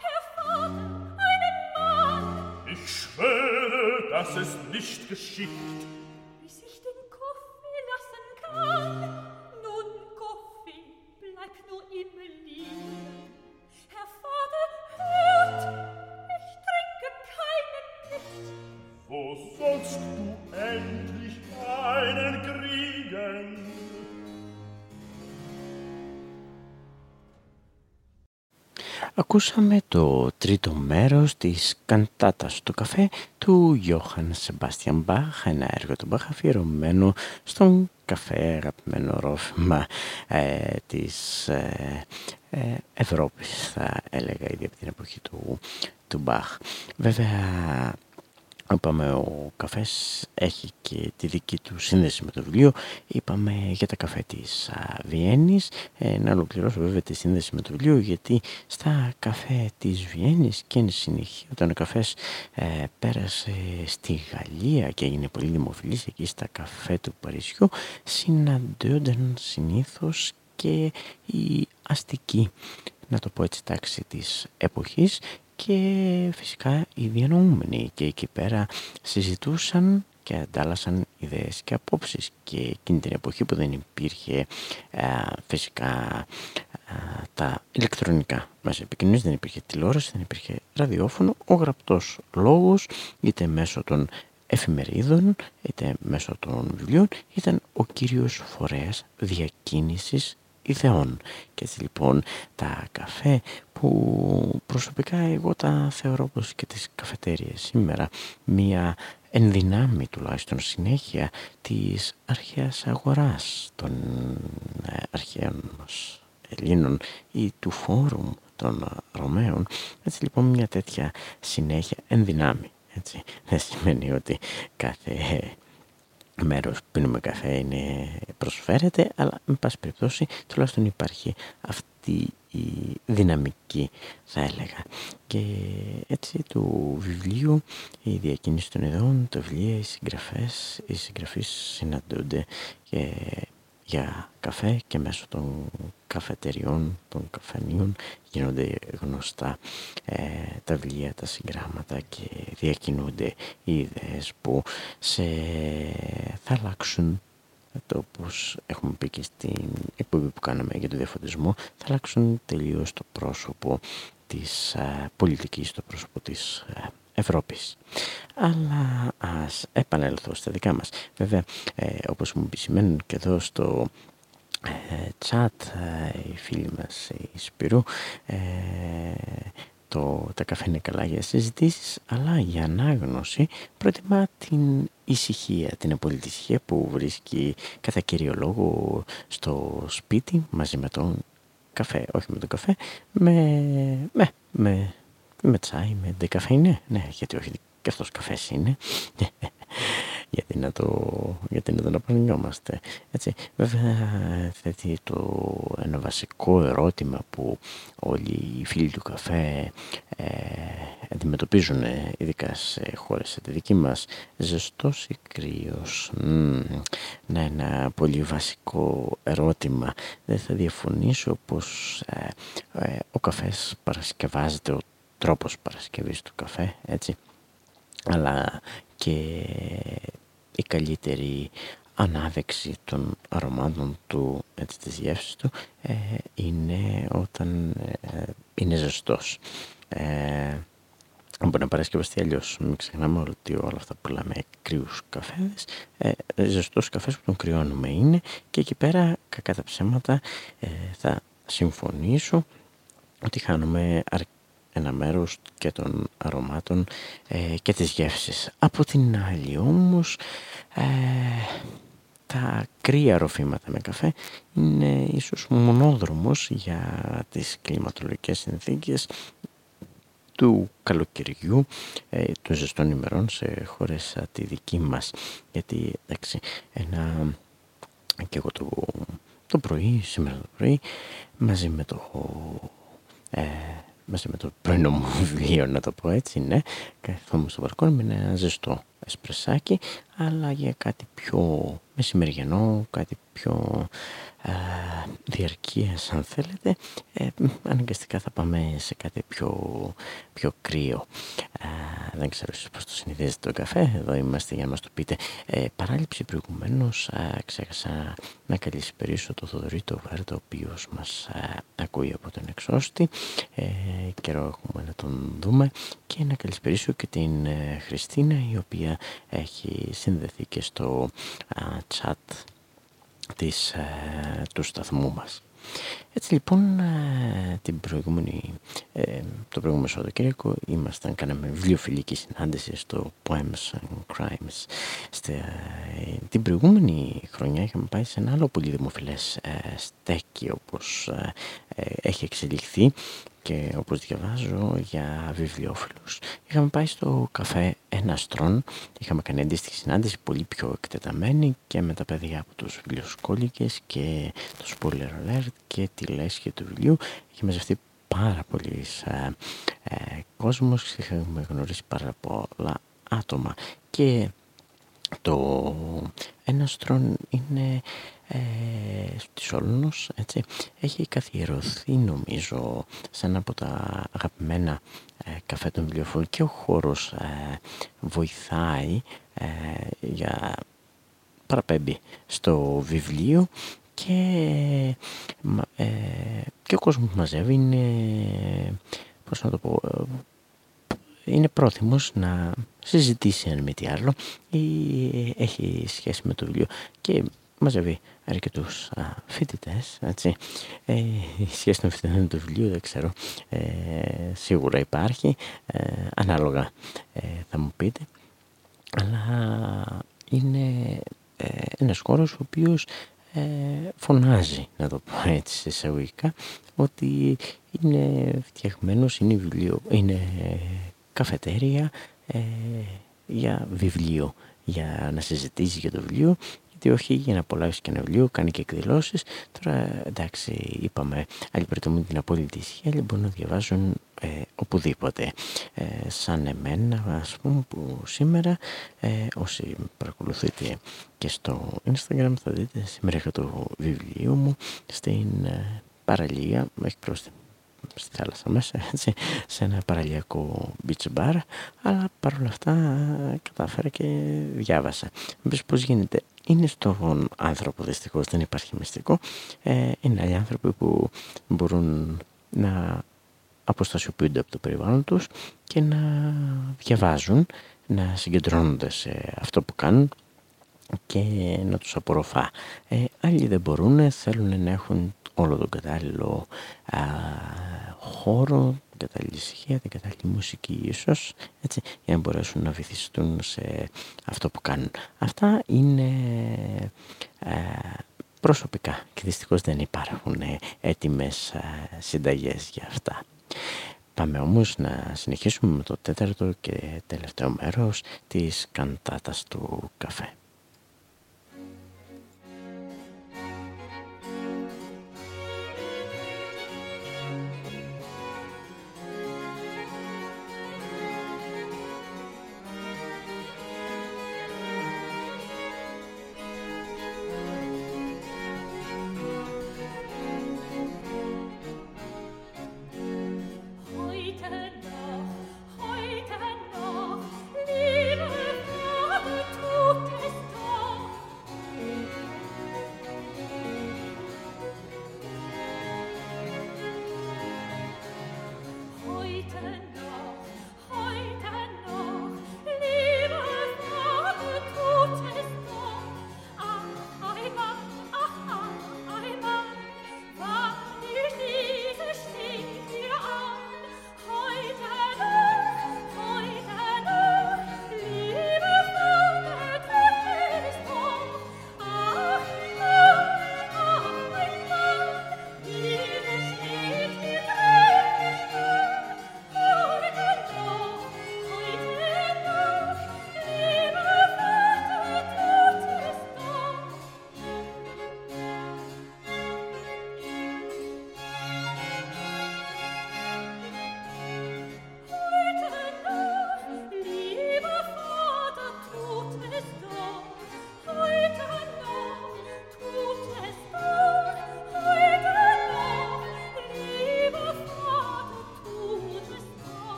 [SPEAKER 3] Herr Vater, einen Mann.
[SPEAKER 2] Ich schwöre, dass es nicht geschieht.
[SPEAKER 1] Ακούσαμε το τρίτο μέρος της καντάτας του καφέ του Γιώχαν Σεμπάστιαν Μπάχ, ένα έργο του Μπάχ αφιερωμένο στον καφέ αγαπημένο ρόφημα ε, της ε, ε, Ευρώπης θα έλεγα ήδη από την εποχή του, του Μπάχ. Βέβαια Είπαμε ο καφές έχει και τη δική του σύνδεση με το βιβλίο. Είπαμε για τα καφέ της Βιέννης. Ε, να ολοκληρώσω βέβαια τη σύνδεση με το βιβλίο γιατί στα καφέ της Βιέννης και εν συνεχεία όταν ο καφές ε, πέρασε στη Γαλλία και έγινε πολύ δημοφιλής εκεί στα καφέ του Παρισιού συναντώνταν συνήθως και οι αστικοί να το πω έτσι τάξη της εποχής και φυσικά οι διανοούμενοι και εκεί πέρα συζητούσαν και αντάλλασαν ιδέες και απόψεις. Και εκείνη την εποχή που δεν υπήρχε φυσικά τα ηλεκτρονικά μας επικοινωνίες, δεν υπήρχε τηλεόραση, δεν υπήρχε ραδιόφωνο, ο γραπτός λόγος είτε μέσω των εφημερίδων είτε μέσω των βιβλίων ήταν ο κύριος φορέας διακίνησης ιδεών. Και έτσι λοιπόν τα καφέ που προσωπικά εγώ τα θεωρώ όπως και τις καφετέριες σήμερα μία ενδυνάμει τουλάχιστον συνέχεια της αρχαίας αγοράς των ε, αρχαίων μας Ελλήνων ή του φόρουμ των Ρωμαίων. Έτσι λοιπόν μια τέτοια συνέχεια ενδυνάμει. Έτσι. Δεν σημαίνει ότι κάθε μέρος που πίνουμε καφέ είναι, προσφέρεται, αλλά με πάση περιπτώσει τουλάχιστον υπάρχει αυτή η δυναμική θα έλεγα. Και έτσι του βιβλίου η διακίνηση των ειδών, το βιβλίο, οι συγγραφές, οι συγγραφείς συναντούνται και για καφέ και μέσω των καφετεριών, των καφενείων γίνονται γνωστά ε, τα βιβλία, τα συγγράμματα και διακινούνται οι ιδέες που σε, θα αλλάξουν το όπως έχουμε πει και στην εκπομπή που κάναμε για το διαφωτισμό θα αλλάξουν τελείως το πρόσωπο της ε, πολιτικής, το πρόσωπο της ε, Ευρώπης. Αλλά ας επανέλθω στα δικά μας. Βέβαια, ε, όπως μου επισημαίνουν και εδώ στο ε, chat ε, οι φίλοι μας η Σπυρού ε, το, τα καφέ είναι καλά για συζητήσεις, αλλά για ανάγνωση προτιμά την ησυχία, την απόλυτη ησυχία που βρίσκει κατά κύριο λόγο στο σπίτι μαζί με τον καφέ, όχι με τον καφέ, με, με, με, με τσάι, με ντεκαφέ ναι, γιατί όχι και αυτός καφές είναι. Γιατί να το, γιατί να το Έτσι, βέβαια θέτει το ένα βασικό ερώτημα που όλοι οι φίλοι του καφέ ε, αντιμετωπίζουν ειδικά σε χώρες σαν τη δική μας ζεστός ή κρύος. Ναι, ένα πολύ βασικό ερώτημα. Δεν θα διαφωνήσω πως ε, ε, ο καφές παρασκευάζεται ο τρόπος παρασκευής του καφέ έτσι αλλά και η καλύτερη ανάδεξη των αρωμάτων του, έτσι, της γεύσης του ε, είναι όταν ε, είναι ζεστός. Ε, μπορεί να παρασκευαστεί αλλιώς. Μην ξεχνάμε ότι όλα αυτά που λέμε κρύους καφέδες, ε, ζεστός καφές που τον κρυώνουμε είναι και εκεί πέρα κακά τα ψέματα ε, θα συμφωνήσω ότι χάνουμε αρκετά ένα μέρος και των αρωμάτων ε, και της γεύσης. Από την άλλη όμως ε, τα κρύα ροφήματα με καφέ είναι ίσως μονόδρομος για τις κλιματολογικές συνθήκες του καλοκαιριού, ε, των ζεστών ημερών σε χώρες σαν τη δική μας. Γιατί εντάξει, ένα, και εγώ το, το πρωί, σήμερα το πρωί, μαζί με το ε, μαζί με το πρωινό μου βιβλίο να το πω έτσι, ναι, καθόμουν στο μπαλκόνι με ένα ζεστό εσπρεσάκι, αλλά για κάτι πιο μεσημεριανό, κάτι πιο ε, διαρκείας αν θέλετε ε, αναγκαστικά θα πάμε σε κάτι πιο, πιο κρύο. Ε, δεν ξέρω εσείς πώς το συνηθίζετε το καφέ. Εδώ είμαστε για να μας το πείτε. Ε, παράληψη προηγουμένως ε, ξέχασα να καλησπερίσω το Θοδωρή το Βάρτο ο οποίος μας ε, ακούει από τον εξώστη. Ε, καιρό έχουμε να τον δούμε. Και να καλησπερίσω και την Χριστίνα η οποία έχει συνδεθεί και στο chat της, ε, του σταθμού μας. Έτσι λοιπόν ε, την προηγούμενη, ε, το προηγούμενο Σαββατοκύριακο ήμασταν, κάναμε βιβλιοφιλική συνάντηση στο Poems and Crimes. Στε, την προηγούμενη χρονιά είχαμε πάει σε ένα άλλο πολύ δημοφιλές στέκι όπως έχει εξελιχθεί και όπως διαβάζω για βιβλιοφίλους είχαμε πάει στο καφέ Έναστρον είχαμε κάνει αντίστοιχη συνάντηση πολύ πιο εκτεταμένη και με τα παιδιά από τους βιβλιοσκόλικες και το spoiler alert και τη λέσχη του βιβλίου. Είχε μαζευτεί πάρα πολύς ε, ε, κόσμος. Είχαμε γνωρίσει πάρα πολλά άτομα. Και το Έναστρον είναι ε, στη Σόλνος, έτσι, έχει καθιερωθεί νομίζω σαν από τα αγαπημένα ε, καφέ των βιβλιοφόρων και ο χώρος ε, βοηθάει ε, για παραπέμπει στο βιβλίο και, ε, και ο κόσμος που μαζεύει είναι, πώς να το πω, είναι πρόθυμος να συζητήσει αν μη τι άλλο ή έχει σχέση με το βιβλίο. Και μαζεύει αρκετούς φοιτητές. Ε, η σχέση των φοιτητών με το βιβλίο δεν ξέρω. Ε, σίγουρα υπάρχει. Ε, ανάλογα ε, θα μου πείτε. Αλλά είναι ε, ένας χώρος ο οποίος ε, φωνάζει, να το πω έτσι σε εισαγωγικά, ότι είναι φτιαγμένος, είναι, βιβλίο, είναι καφετέρια για βιβλίο, για να συζητήσει για το βιβλίο γιατί όχι για να απολαύσει και ένα βιβλίο, κάνει και εκδηλώσεις. Τώρα εντάξει, είπαμε, άλλοι προτιμούν την απόλυτη ισχύ, άλλοι μπορούν να διαβάζουν ε, οπουδήποτε. Ε, σαν εμένα, ας πούμε, που σήμερα, ε, όσοι παρακολουθείτε και στο Instagram, θα δείτε σήμερα είχα το βιβλίο μου στην ε, παραλία, έχει πρόσθετη στη θάλασσα μέσα, έτσι, σε ένα παραλιακό beach bar, αλλά παρόλα αυτά κατάφερα και διάβασα. Μπες πώς γίνεται. Είναι στον άνθρωπο δυστυχώς, δεν υπάρχει μυστικό. Ε, είναι άλλοι άνθρωποι που μπορούν να αποστασιοποιούνται από το περιβάλλον τους και να διαβάζουν, να συγκεντρώνονται σε αυτό που κάνουν και να τους απορροφά. Ε, άλλοι δεν μπορούν, θέλουν να έχουν όλο τον κατάλληλο α, χώρο,
[SPEAKER 3] κατάλληλη ησυχία, την κατάλληλη μουσική ίσως, έτσι, για να μπορέσουν να βυθιστούν σε αυτό που κάνουν. Αυτά είναι ε, προσωπικά και δυστυχώς δεν υπάρχουν έτοιμες ε, συνταγές για αυτά. Πάμε όμως να συνεχίσουμε με το τέταρτο και τελευταίο μέρος της καντάτας του καφέ.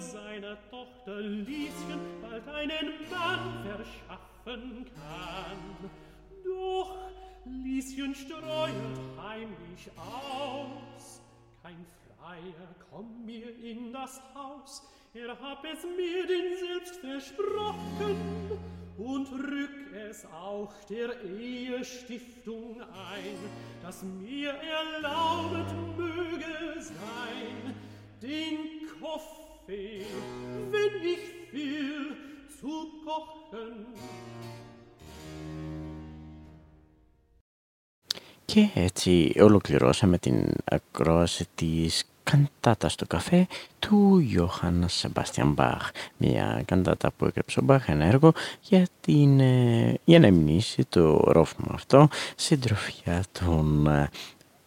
[SPEAKER 2] Seiner Tochter Lieschen bald einen Mann verschaffen kann. Doch Lieschen streut heimlich aus, kein Freier kommt mir in das Haus, er hab es mir denn selbst versprochen, und rück es auch der Ehestiftung ein, dass mir erlaubet möge sein, den Kaffee, wenn ich will, zu kochen.
[SPEAKER 1] Και έτσι ολοκληρώσαμε την ακρόαση της καντάτας στο καφέ του Ιωάννα Σεμπάστιαν Μπαχ. Μια καντάτα που έκρεψε ο Μπαχ, ένα έργο για, την, ε, για να εμνήσει το ρόφημα αυτό συντροφιά των ε,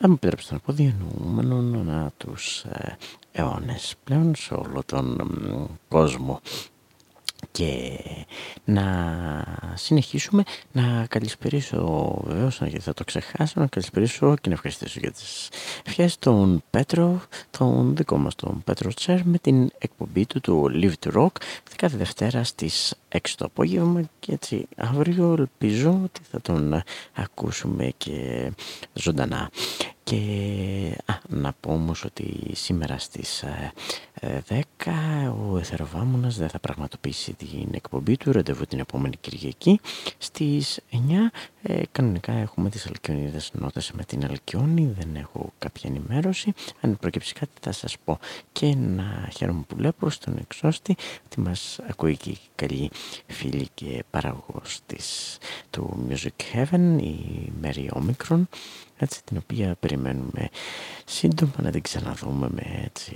[SPEAKER 1] αν μου επιτρέψετε να πω διανοούμενων ανά τους ε, αιώνες πλέον σε όλο τον κόσμο. Και να συνεχίσουμε να καλησπερίσω βεβαίως γιατί θα το ξεχάσω να καλησπερίσω και να ευχαριστήσω για τις ευχές τον Πέτρο τον δικό μας τον Πέτρο Τσέρ με την εκπομπή του του Live to Rock κάθε Δευτέρα στις 6 το απόγευμα. Και έτσι αύριο ελπίζω ότι θα τον ακούσουμε και ζωντανά και α, να πω όμως ότι σήμερα στις 10 ε, ο Εθεροβάμωνας δεν θα πραγματοποιήσει την εκπομπή του ραντεβού την επόμενη Κυριακή. Στις 9 ε, κανονικά έχουμε τις Αλκιονίδες νότες με την Αλκιόνη δεν έχω κάποια ενημέρωση. Αν προκύψει κάτι θα σας πω. Και να χαίρομαι που λέω προς τον εξώστη ότι μας ακούει και η καλή φίλη και παραγωγός της, του Music Heaven η Mary Omicron έτσι, την οποία περιμένουμε σύντομα να την ξαναδούμε με, έτσι,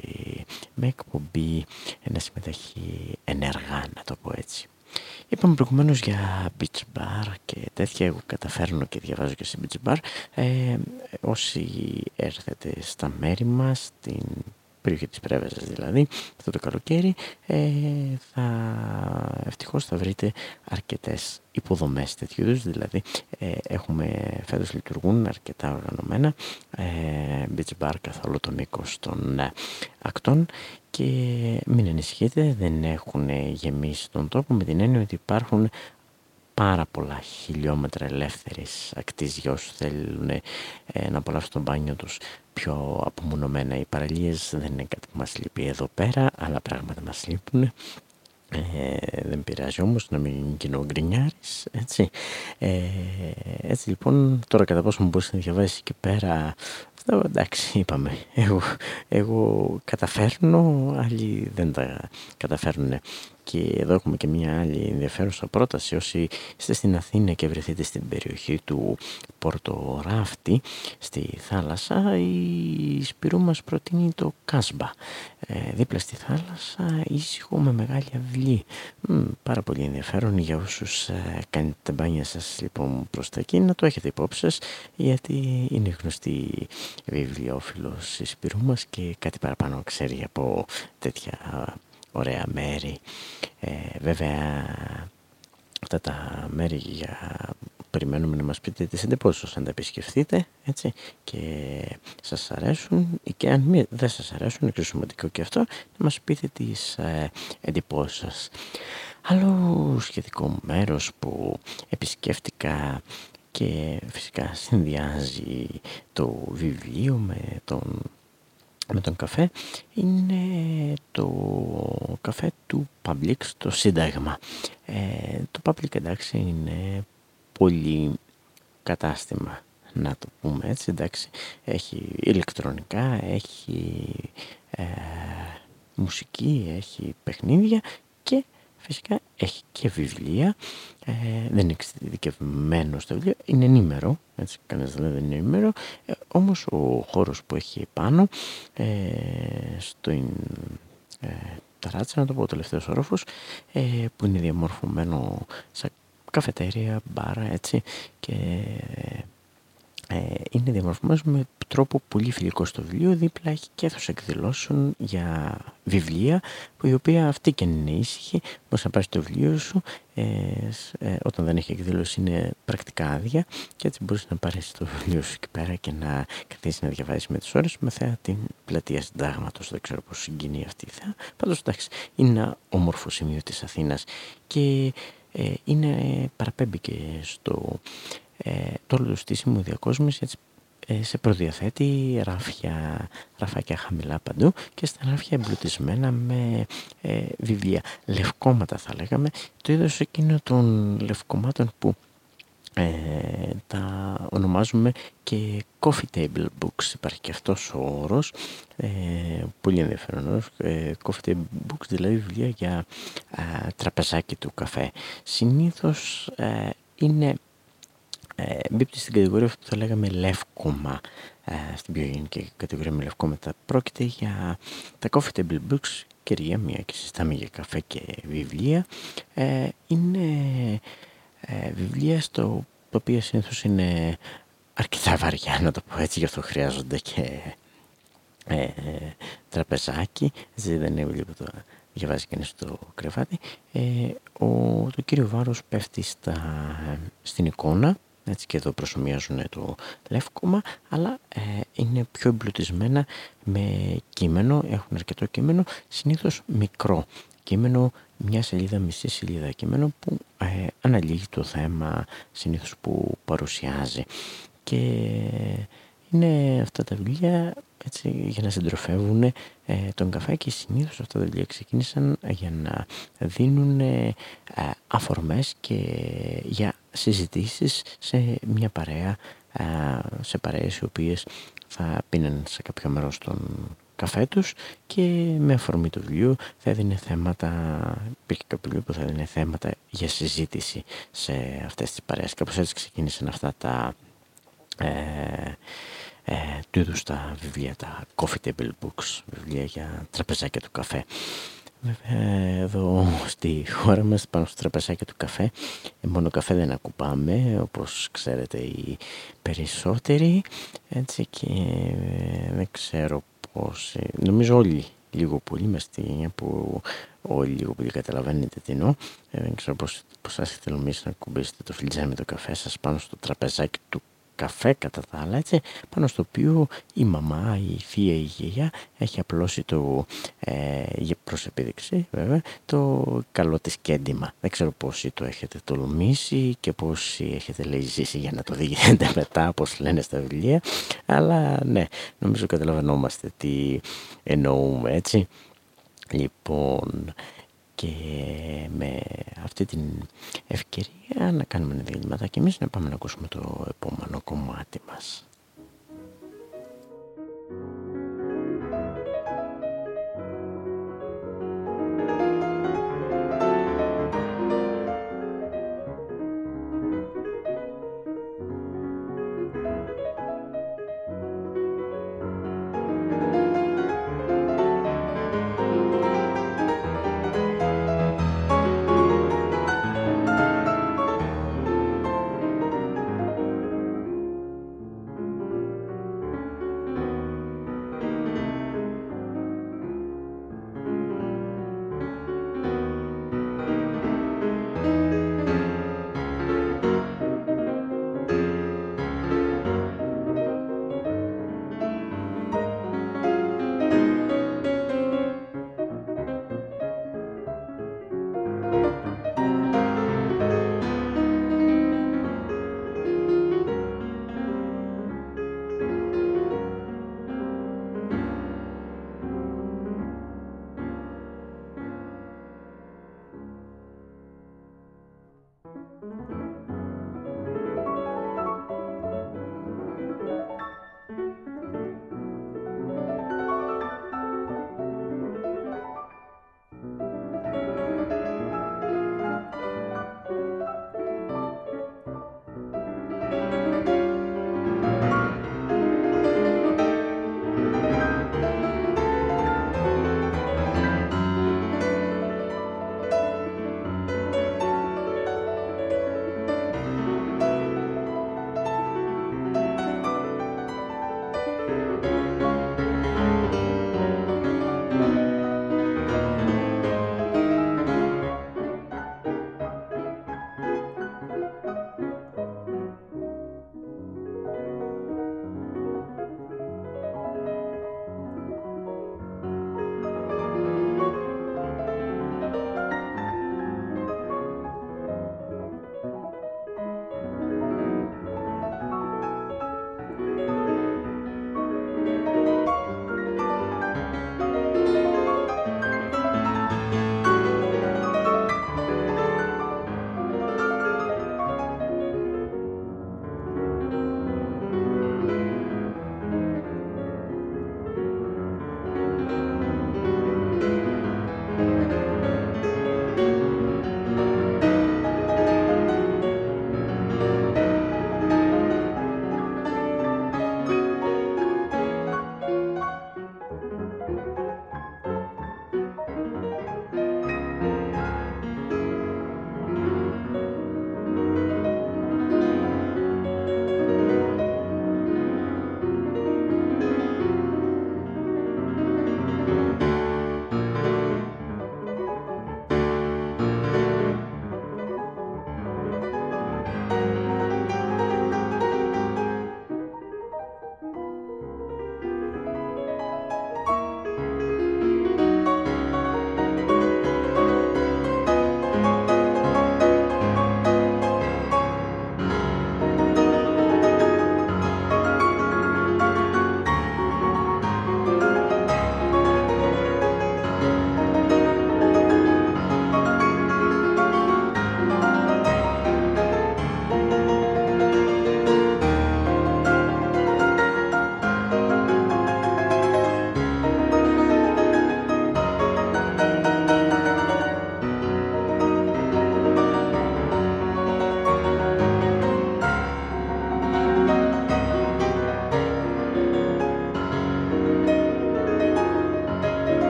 [SPEAKER 1] με εκπομπή να συμμεταχεί ενεργά να το πω έτσι. Είπαμε προηγουμένως για beach bar και τέτοια. Εγώ καταφέρνω και διαβάζω και σε beach bar. Ε, όσοι έρθετε στα μέρη μας, στην περιοχή της Πρέβεζας δηλαδή, αυτό το καλοκαίρι, ε, θα, ευτυχώς θα βρείτε αρκετές υποδομές τέτοιου είδους, δηλαδή ε, έχουμε φέτος λειτουργούν αρκετά οργανωμένα ε, beach bar καθ' όλο το μήκος των ε, ακτών και μην ανησυχείτε δεν έχουν γεμίσει τον τόπο με την έννοια ότι υπάρχουν πάρα πολλά χιλιόμετρα ελεύθερης ακτής για όσους θέλουν ε, να απολαύσουν τον μπάνιο τους πιο απομονωμένα. Οι παραλίες δεν είναι κάτι που μας λείπει εδώ πέρα, αλλά πράγματα μας λείπουν. Ε, δεν πειράζει όμως να μην γίνω γκρινιάρης, έτσι. Ε, έτσι λοιπόν, τώρα κατά πόσο μου μπορείς να διαβάσεις εκεί πέρα αυτό εντάξει είπαμε, εγώ, εγώ καταφέρνω, άλλοι δεν τα καταφέρνουν και εδώ έχουμε και μια άλλη ενδιαφέρουσα πρόταση. Όσοι είστε στην Αθήνα και βρεθείτε στην περιοχή του Πορτοράφτη στη θάλασσα η Σπυρού μας προτείνει το Κάσμπα. Ε, δίπλα στη θάλασσα ήσυχο με μεγάλη αυλή. Μ, πάρα πολύ ενδιαφέρον. Για όσους ε, κάνετε τα μπάνια σας λοιπόν προς τα εκεί να το έχετε υπόψη σας γιατί είναι γνωστή βιβλιοφίλος η Σπυρού μας και κάτι παραπάνω ξέρει από τέτοια ωραία μέρη. Ε, βέβαια αυτά τα μέρη για περιμένουμε να μας πείτε τις εντυπώσεις αν τα επισκεφτείτε έτσι και σας αρέσουν ή και αν δεν σας αρέσουν είναι σημαντικό και αυτό να μας πείτε τις ε, εντυπώσεις σας άλλο σχετικό μέρος που επισκέφτηκα και φυσικά συνδυάζει το βιβλίο με τον με τον καφέ είναι το καφέ του Public στο Σύνταγμα. Ε, το Public εντάξει είναι πολύ κατάστημα να το πούμε έτσι εντάξει έχει ηλεκτρονικά έχει ε, μουσική έχει παιχνίδια και φυσικά έχει και βιβλία ε, δεν είναι εξειδικευμένος στο βιβλίο είναι ενήμερο έτσι κανένας δεν είναι ενήμερο. Ε, όμως ο χώρος που έχει πάνω ε, στο ε, ταράτσα να το πω ο τελευταίος όροφος ε, που είναι διαμορφωμένο σαν καφετέρια, μπάρα έτσι και ε, είναι διαμορφωμένος με τρόπο πολύ φιλικό στο βιβλίο δίπλα έχει και αίθουσα εκδηλώσεων για βιβλία που η οποία αυτή και είναι ήσυχη μπορείς να πάρεις το βιβλίο σου ε, ε, όταν δεν έχει εκδήλωση είναι πρακτικά άδεια και έτσι μπορείς να πάρεις το βιβλίο σου εκεί πέρα και να καθίσεις να διαβάσεις με τις ώρες με θέα την πλατεία συντάγματος. Δεν ξέρω πώς συγκινεί αυτή η θέα πάντως εντάξει είναι ένα όμορφο σημείο της Αθήνας και ε, είναι παραπέμπει και στο ε, το όλο το στήσιμο διακόσμηση έτσι ε, σε προδιαθέτει ράφια, ραφάκια χαμηλά παντού και στα ράφια εμπλουτισμένα με ε, βιβλία. Λευκόματα θα λέγαμε, το είδος εκείνο των λευκομάτων που ε, τα ονομάζουμε και coffee table books. Υπάρχει και αυτός ο όρος, ε, πολύ ενδιαφέρον όρος, ε, coffee table books, δηλαδή βιβλία για τραπεζάκι του καφέ. Συνήθως είναι ε, μπίπτει στην κατηγορία αυτό που θα λέγαμε λεύκομα. Ε, στην πιο γενική κατηγορία με λευκόματα πρόκειται για τα coffee table books κυρία μία και συστάμε για καφέ και βιβλία. Ε, είναι ε, βιβλία στο το οποίο συνήθως είναι αρκετά βαριά να το πω έτσι γι' αυτό χρειάζονται και ε, τραπεζάκι. Έτσι δεν είναι βιβλίο που το διαβάζει κανείς στο κρεβάτι. Ε, ο, το κύριο βάρος πέφτει στα, στην εικόνα έτσι και εδώ προσωμιάζουν το λεύκομα, αλλά ε, είναι πιο εμπλουτισμένα με κείμενο, έχουν αρκετό κείμενο, συνήθως μικρό κείμενο, μια σελίδα, μισή σελίδα κείμενο που ε, αναλύει το θέμα συνήθως που παρουσιάζει. Και είναι αυτά τα βιβλία έτσι, για να συντροφεύουν ε, τον καφέ και συνήθως αυτά τα βιβλία ξεκίνησαν για να δίνουν ε, αφορμές και για συζητήσεις σε μια παρέα, σε παρέες οι οποίες θα πίνουν σε κάποιο μέρος τον καφέ τους και με αφορμή του βιβλίου θα έδινε θέματα, υπήρχε κάποιο βιβλίο που θα έδινε θέματα για συζήτηση σε αυτές τις παρέες. Κάπως έτσι ξεκίνησαν αυτά τα ε, ε, του είδους τα βιβλία, τα coffee table books, βιβλία για τραπεζάκια του καφέ. Βέβαια εδώ στη χώρα μας πάνω στο τραπεζάκι του καφέ. Ε, μόνο καφέ δεν ακουπάμε όπως ξέρετε οι περισσότεροι έτσι και ε, δεν ξέρω πώς ε, νομίζω όλοι λίγο πολύ με στη που όλοι λίγο πολύ καταλαβαίνετε τι εννοώ δεν ξέρω πώς, πώς σας θέλετε να κουμπίσετε το φιλτζάνι με το καφέ σας πάνω στο τραπεζάκι του καφέ κατά τα άλλα έτσι, πάνω στο οποίο η μαμά, η θεία, η γιαγιά έχει απλώσει το, ε, προς επίδειξη βέβαια, το καλό της κέντημα. Δεν ξέρω πόσοι το έχετε τολμήσει και πόσοι έχετε λέει ζήσει για να το δείτε μετά όπως λένε στα βιβλία, αλλά ναι, νομίζω καταλαβαίνόμαστε τι εννοούμε έτσι. Λοιπόν, και με αυτή την ευκαιρία να κάνουμε ένα διαλύματα και εμείς να πάμε να ακούσουμε το επόμενο κομμάτι μας.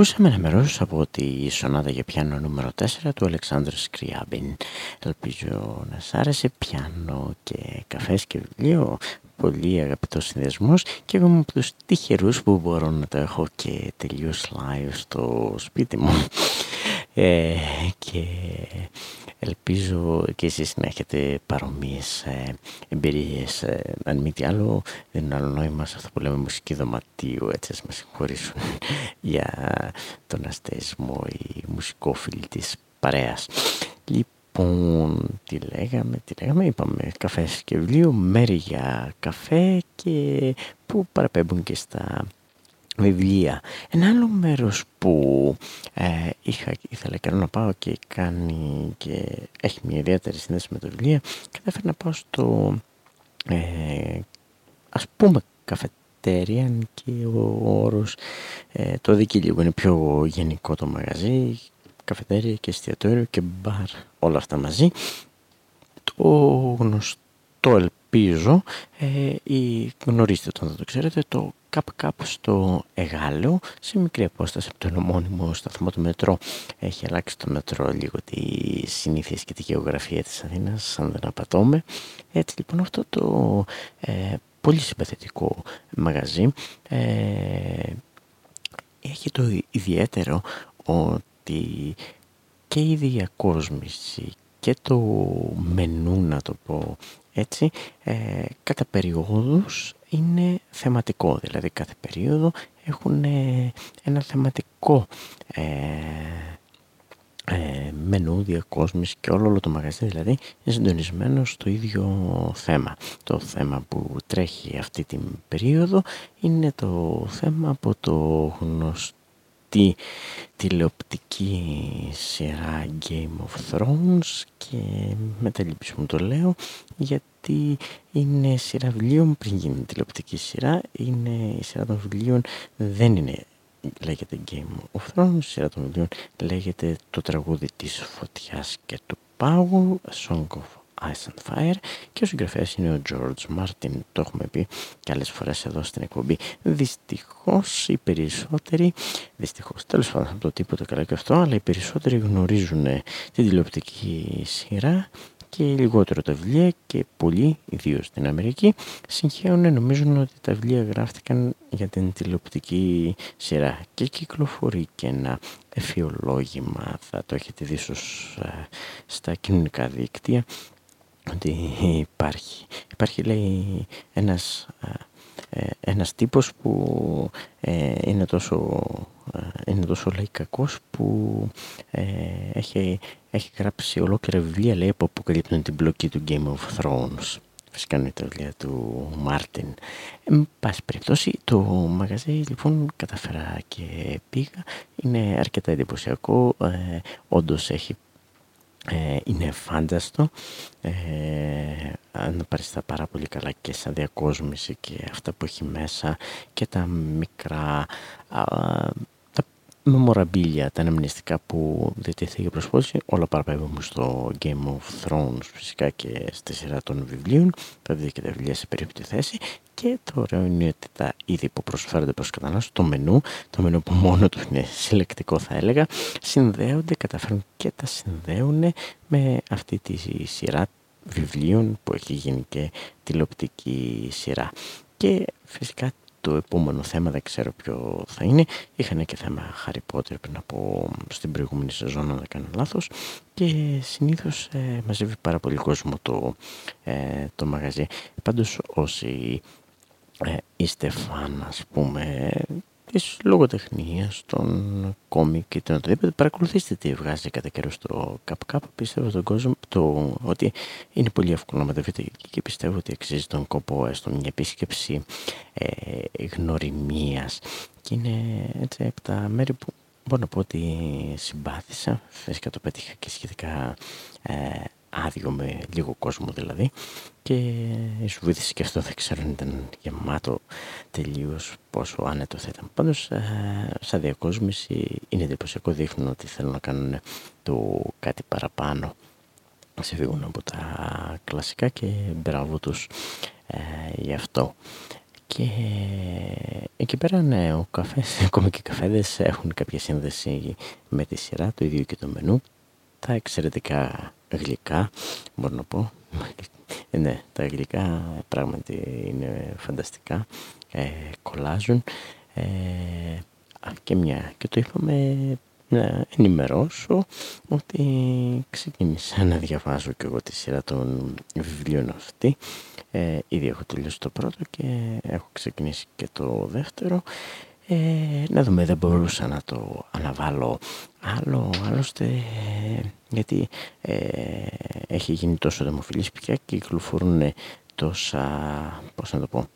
[SPEAKER 1] Ακούσαμε ένα μέρος από τη σονάδα για πιάνο νούμερο 4 του Αλεξάνδρου Σκριάμπιν. Ελπίζω να σ' άρεσε πιάνο και καφές και βιβλίο. Πολύ αγαπητός συνδυασμός και εγώ είμαι από τους τυχερούς που μπορώ να το έχω και τελείως live στο σπίτι μου. Ε, και Ελπίζω και εσείς να έχετε παρομοίες ε, εμπειρίες. Ε, αν μη τι άλλο, δεν είναι άλλο νόημα σε αυτό που λέμε μουσική δωματίου, έτσι ας με συγχωρήσουν για τον αστέσμο ή μουσικόφιλη της παρέας. Λοιπόν, τι λέγαμε, τι λέγαμε, είπαμε καφές και βιβλίο, μέρη για καφέ και που παραπέμπουν και στα βιβλία. Ένα άλλο μέρος που ε, είχα, ήθελα καιρό να πάω και κάνει και έχει μια ιδιαίτερη σύνδεση με τα βιβλία κατάφερα να πάω στο ε, ας πούμε καφετέρια και ο όρος ε, το δίκη λίγο είναι πιο γενικό το μαγαζί καφετέρια και εστιατόριο και μπαρ όλα αυτά μαζί το γνωστό ελπίζω ε, ή γνωρίζετε το να το ξέρετε το κάπου κάπου στο Εγάλεο, σε μικρή απόσταση από τον ομώνυμο σταθμό του μετρό. Έχει αλλάξει το μετρό λίγο τη συνήθεια και τη γεωγραφία της Αθήνας, αν δεν απατώμε. Έτσι λοιπόν αυτό το ε, πολύ συμπαθητικό μαγαζί ε, έχει το ιδιαίτερο ότι και η διακόσμηση και το μενού να το πω έτσι ε, κατά περιόδους είναι θεματικό, δηλαδή κάθε περίοδο έχουν ε, ένα θεματικό ε, ε, μενού, διακόσμηση και όλο, όλο το μαγαζί δηλαδή είναι συντονισμένο στο ίδιο θέμα. Το θέμα που τρέχει αυτή την περίοδο είναι το θέμα από το γνωστό τη τηλεοπτική σειρά Game of Thrones και με τα μου το λέω γιατί είναι σειρά βιβλίων. Πριν γίνει τηλεοπτική σειρά είναι η σειρά των βιβλίων δεν είναι λέγεται Game of Thrones η σειρά των βιβλίων λέγεται το τραγούδι της φωτιάς και του πάγου Song of Ice and Fire και ο συγγραφέας είναι ο George Martin, το έχουμε πει και άλλες φορές εδώ στην εκπομπή. Δυστυχώς οι περισσότεροι, δυστυχώς τέλος πάντων από το τίποτα καλά και αυτό, αλλά οι περισσότεροι γνωρίζουν την τηλεοπτική σειρά και λιγότερο τα βιβλία και πολλοί, ιδίως στην Αμερική, συγχαίουν νομίζουν ότι τα βιβλία γράφτηκαν για την τηλεοπτική σειρά και κυκλοφορεί και ένα εφιολόγημα, θα το έχετε δει στα κοινωνικά δίκτυα, ότι υπάρχει. Υπάρχει λέει ένας, ε, ένας τύπος που ε, είναι τόσο, ε, είναι τόσο λέει κακός που έχει, έχει γράψει ολόκληρα βιβλία λέει που αποκαλύπτουν την μπλοκή του Game of Thrones. Φυσικά είναι τα βιβλία του Μάρτιν. Εν πάση περιπτώσει, το μαγαζί λοιπόν καταφέρα και πήγα. Είναι αρκετά εντυπωσιακό. Ε, όντως έχει ε, είναι φάνταστο. Ε, αν παριστά πάρα πολύ καλά και σαν διακόσμηση και αυτά που έχει μέσα και τα μικρά τα μεμοραμπίλια, τα αναμνηστικά που διατίθεται για προσφώτιση όλα παραπέμπουν στο Game of Thrones φυσικά και στη σειρά των βιβλίων θα δείτε και τα βιβλία σε περίπτωση θέση και το ωραίο είναι ότι τα είδη που προσφέρονται προς κατανάλωση, το μενού, το μενού που μόνο του είναι συλλεκτικό θα έλεγα, συνδέονται, καταφέρουν και τα συνδέουν με αυτή τη σειρά βιβλίων που έχει γίνει και τηλεοπτική σειρά. Και φυσικά το επόμενο θέμα δεν ξέρω ποιο θα είναι. Είχαν και θέμα Harry Potter πριν από στην προηγούμενη σεζόν, αν δεν κάνω λάθος. Και συνήθως ε, μαζεύει πάρα πολύ κόσμο το, ε, το μαγαζί. Πάντως όσοι ε, είστε φαν ας πούμε της λογοτεχνίας, των κόμικ και των οτιδήποτε. Παρακολουθήστε τι βγάζει κατά καιρό στο ΚΑΠ πιστεύω τον κόσμο το, ότι είναι πολύ εύκολο να μεταβείτε και πιστεύω ότι αξίζει τον κόπο έστω μια επίσκεψη ε, γνωριμίας. Και είναι έτσι από τα μέρη που μπορώ να πω ότι συμπάθησα. Φυσικά το πέτυχα και σχετικά ε, άδειο με λίγο κόσμο δηλαδή και σου βοήθησε και αυτό δεν ξέρω αν ήταν γεμάτο τελείως πόσο άνετο θα ήταν πάντως ε, σαν διακόσμηση είναι εντυπωσιακό δείχνουν ότι θέλουν να κάνουν το κάτι παραπάνω σε φύγουν από τα κλασικά και μπράβο τους ε, γι' αυτό και εκεί πέρα ναι, ο καφές, ακόμη και οι καφέδες έχουν κάποια σύνδεση με τη σειρά, το ίδιο και το μενού. Τα εξαιρετικά γλυκά, μπορώ να πω. Ε, ναι, τα γλυκά πράγματι είναι φανταστικά, ε, κολλάζουν. Ε, και μια, και το είπαμε να ενημερώσω ότι ξεκίνησα να διαβάζω και εγώ τη σειρά των βιβλίων αυτή. Ε, ήδη έχω τελειώσει το πρώτο και έχω ξεκινήσει και το δεύτερο. Ε, να δούμε, δεν μπορούσα να το αναβάλω άλλο, άλλωστε γιατί ε, έχει γίνει τόσο δημοφιλής πια και κυκλοφορούν τόσα, πώς να το πω,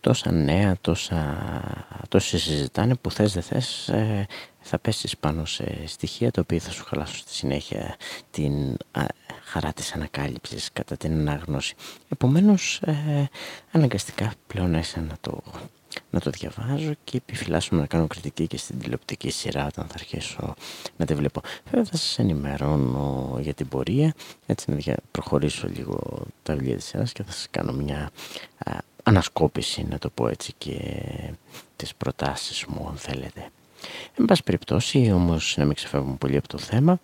[SPEAKER 1] τόσα νέα, τόσα, τόσα συζητάνε που θες δεν θες ε, θα πέσεις πάνω σε στοιχεία τα οποία θα σου χαλάσουν στη συνέχεια την χαρά της ανακάλυψης κατά την ανάγνωση. Επομένως ε, αναγκαστικά πλέον έσα να το, να το διαβάζω και επιφυλάσσομαι να κάνω κριτική και στην τηλεοπτική σειρά όταν θα αρχίσω να τη βλέπω. Βέβαια θα σας ενημερώνω για την πορεία, έτσι να προχωρήσω λίγο τα βιβλία της σειράς και θα σας κάνω μια ανασκόπηση, να το πω έτσι, και τις προτάσεις μου, αν θέλετε. Εν πάση περιπτώσει, όμως, να μην ξεφεύγουμε πολύ από το θέμα,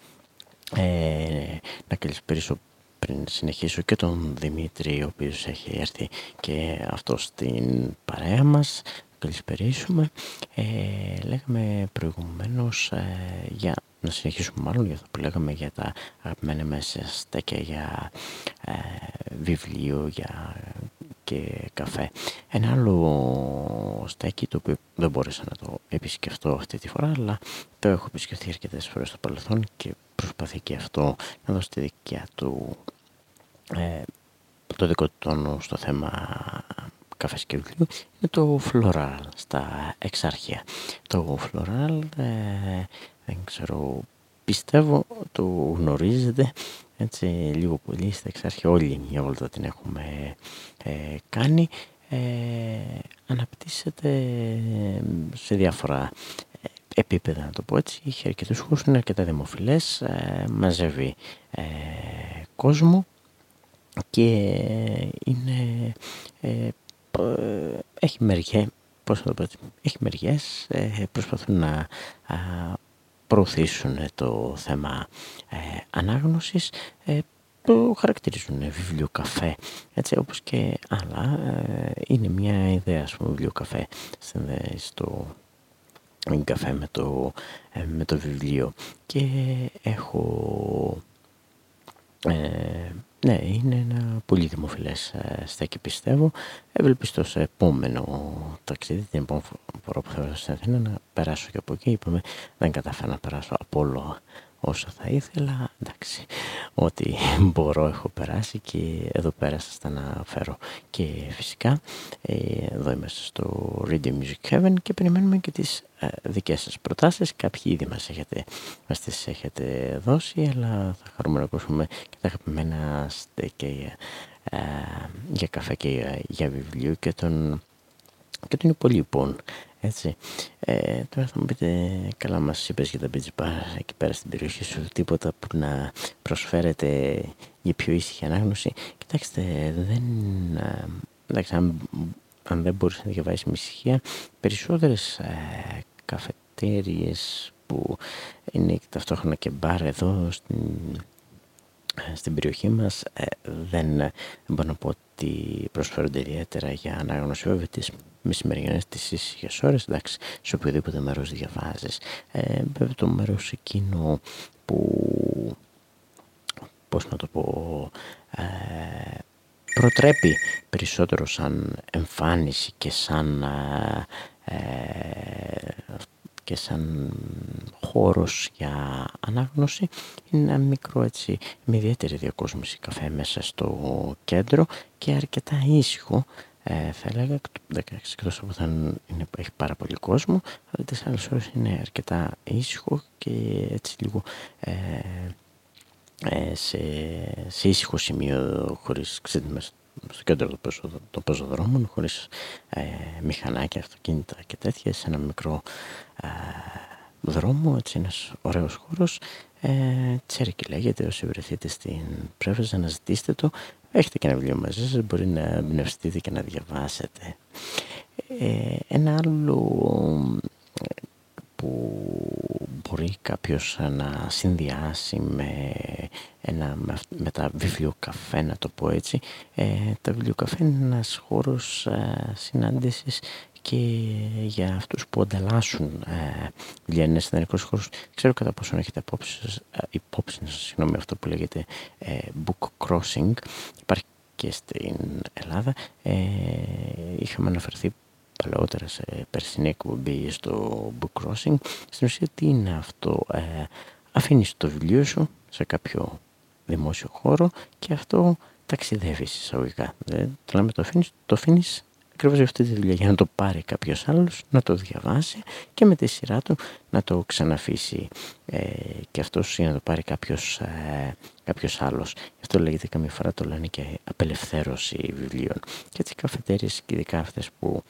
[SPEAKER 1] ε, να καλησπέρισω πριν συνεχίσω και τον Δημήτρη, ο οποίος έχει έρθει και αυτός στην παρέα μας, καλησπερίσουμε. Ε, λέγαμε προηγουμένως ε, για να συνεχίσουμε μάλλον για αυτό που λέγαμε για τα αγαπημένα μέσα στέκια για ε, βιβλίο, για και καφέ. Ένα άλλο στέκι το οποίο δεν μπόρεσα να το επισκεφτώ αυτή τη φορά αλλά το έχω επισκεφθεί αρκετές φορές στο παρελθόν και προσπαθεί και αυτό να δώσει τη δικιά του ε, το δικό του τόνο στο θέμα καφές και βιβλίου είναι το Floral στα εξάρχεια. Το Floral ε, δεν ξέρω πιστεύω το γνωρίζετε έτσι λίγο πολύ στα εξάρχεια όλη μια βόλτα την έχουμε ε, κάνει ε, αναπτύσσεται σε διάφορα ε, επίπεδα να το πω έτσι έχει αρκετούς χώρους, είναι αρκετά δημοφιλές ε, μαζεύει ε, κόσμο και είναι έχει μεριέ πώς το πω έτσι, έχει μεριές προσπαθούν να προωθήσουν το θέμα ε, ανάγνωσης ε, το χαρακτηρίζουν βιβλιοκαφέ έτσι όπως και άλλα. Ε, είναι μια ιδέα ας πούμε βιβλιοκαφέ στο καφέ με το, ε, με το βιβλίο. Και έχω ε, ναι, είναι ένα πολύ δημοφιλές ε, στέκι πιστεύω. Ευελπιστώ σε επόμενο ταξίδι, την επόμενη φορά που θα έρθω στην Αθήνα να περάσω και από εκεί. Είπαμε δεν καταφέρω να περάσω από όλο όσο θα ήθελα. Εντάξει, ό,τι μπορώ έχω περάσει και εδώ πέρα σας τα αναφέρω. Και φυσικά ε, εδώ είμαστε στο Radio Music Heaven και περιμένουμε και τις ε, δικές σας προτάσεις. Κάποιοι ήδη μας, έχετε, μας τις έχετε δώσει, αλλά θα χαρούμε να ακούσουμε και τα αγαπημένα στέκια ε, για καφέ και για βιβλίο και τον, και τον υπολείπων. Έτσι. Ε, τώρα θα μου πείτε, καλά μας είπες για τα beach bar εκεί πέρα στην περιοχή σου, τίποτα που να προσφέρετε για πιο ήσυχη ανάγνωση. Κοιτάξτε, δεν... εντάξει, αν, αν δεν μπορείς να διαβάσεις με ησυχία, περισσότερες ε, καφετέριες που είναι ταυτόχρονα και μπαρ εδώ στην, στην περιοχή μας ε, δεν, δεν μπορώ να πω ότι προσφέρονται ιδιαίτερα για ανάγνωση βέβαια τις μεσημεριανές τις ήσυχες ώρες εντάξει σε οποιοδήποτε μέρος διαβάζεις. Ε, βέβαια το μέρος εκείνο που πώς να το πω ε, προτρέπει περισσότερο σαν εμφάνιση και σαν ε, και σαν χώρος για ανάγνωση. Είναι ένα μικρό έτσι με ιδιαίτερη διακόσμηση καφέ μέσα στο κέντρο και αρκετά ήσυχο ε, θα έλεγα. Εκτός από θα είναι, έχει πάρα πολύ κόσμο αλλά τις άλλες ώρες είναι αρκετά ήσυχο και έτσι λίγο ε, ε, σε, σε ήσυχο σημείο χωρίς ξέρετε στο κέντρο των πεζοδρόμων χωρίς ε, μηχανάκια, αυτοκίνητα και τέτοια σε ένα μικρό ε, δρόμο, έτσι ένας ωραίος χώρος ε, Τσέρικι λέγεται, όσοι βρεθείτε στην Πρέβεζα να ζητήστε το έχετε και ένα βιβλίο μαζί σας, μπορεί να εμπνευστείτε και να διαβάσετε. Ε, ένα άλλο που μπορεί κάποιος να συνδυάσει με, ένα, με τα βιβλιοκαφέ, να το πω έτσι. Ε, τα βιβλιοκαφέ είναι ένας χώρος ε, συνάντησης και για αυτούς που ανταλλάσσουν ε, δουλειά είναι ιδανικός χώρος. Ξέρω κατά πόσο έχετε υπόψη, ε, υπόψη συγγνώμη, αυτό που λέγεται ε, book crossing. Υπάρχει και στην Ελλάδα. Ε, είχαμε αναφερθεί παλαιότερα σε περσινή εκπομπή στο book crossing. Στην ουσία τι είναι αυτό. Ε, αφήνεις το βιβλίο σου σε κάποιο δημόσιο χώρο και αυτό ταξιδεύεις εισαγωγικά. Ε, το λέμε το αφήνεις, το αφήνεις ακριβώς για αυτή τη δουλειά για να το πάρει κάποιος άλλος, να το διαβάσει και με τη σειρά του να το ξαναφήσει ε, και αυτός για να το πάρει κάποιος, ε, κάποιος άλλος. Γι' αυτό λέγεται καμία φορά το λένε και απελευθέρωση βιβλίων. Και έτσι οι καφετέρειες και ειδικά αυτές που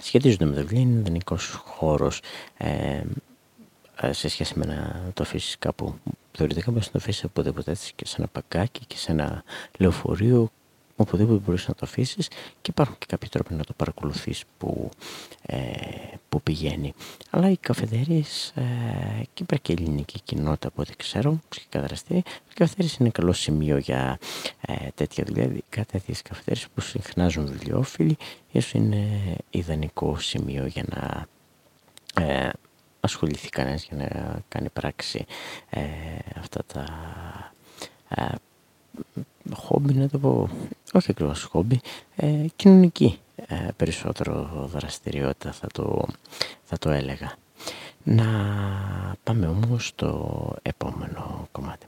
[SPEAKER 1] σχετίζονται με το βιβλίο είναι ιδανικός χώρος ε, ε, σε σχέση με να το αφήσεις κάπου. Θεωρητικά μπορείς να το αφήσεις οπουδήποτε έτσι και σε ένα παγκάκι και σε ένα λεωφορείο οπουδήποτε μπορείς να το αφήσεις και υπάρχουν και κάποιοι τρόποι να το παρακολουθείς που, ε, που πηγαίνει. Αλλά οι καφεδέρειες ε, και υπάρχει και ελληνική κοινότητα από ό,τι ξέρω, ψυχικά δραστήρια, οι καφεδέρειες είναι καλό σημείο για ε, τέτοια δουλειά, ειδικά τέτοιες καφεδέρειες που συχνάζουν βιβλιοφίλοι, ίσως είναι ιδανικό σημείο για να ε, ασχοληθεί κανένας για να κάνει πράξη ε, αυτά τα ε, χόμπι να το πω, όχι ακριβώς χόμπι, ε, κοινωνική ε, περισσότερο δραστηριότητα θα το, θα το έλεγα. Να πάμε όμως στο επόμενο κομμάτι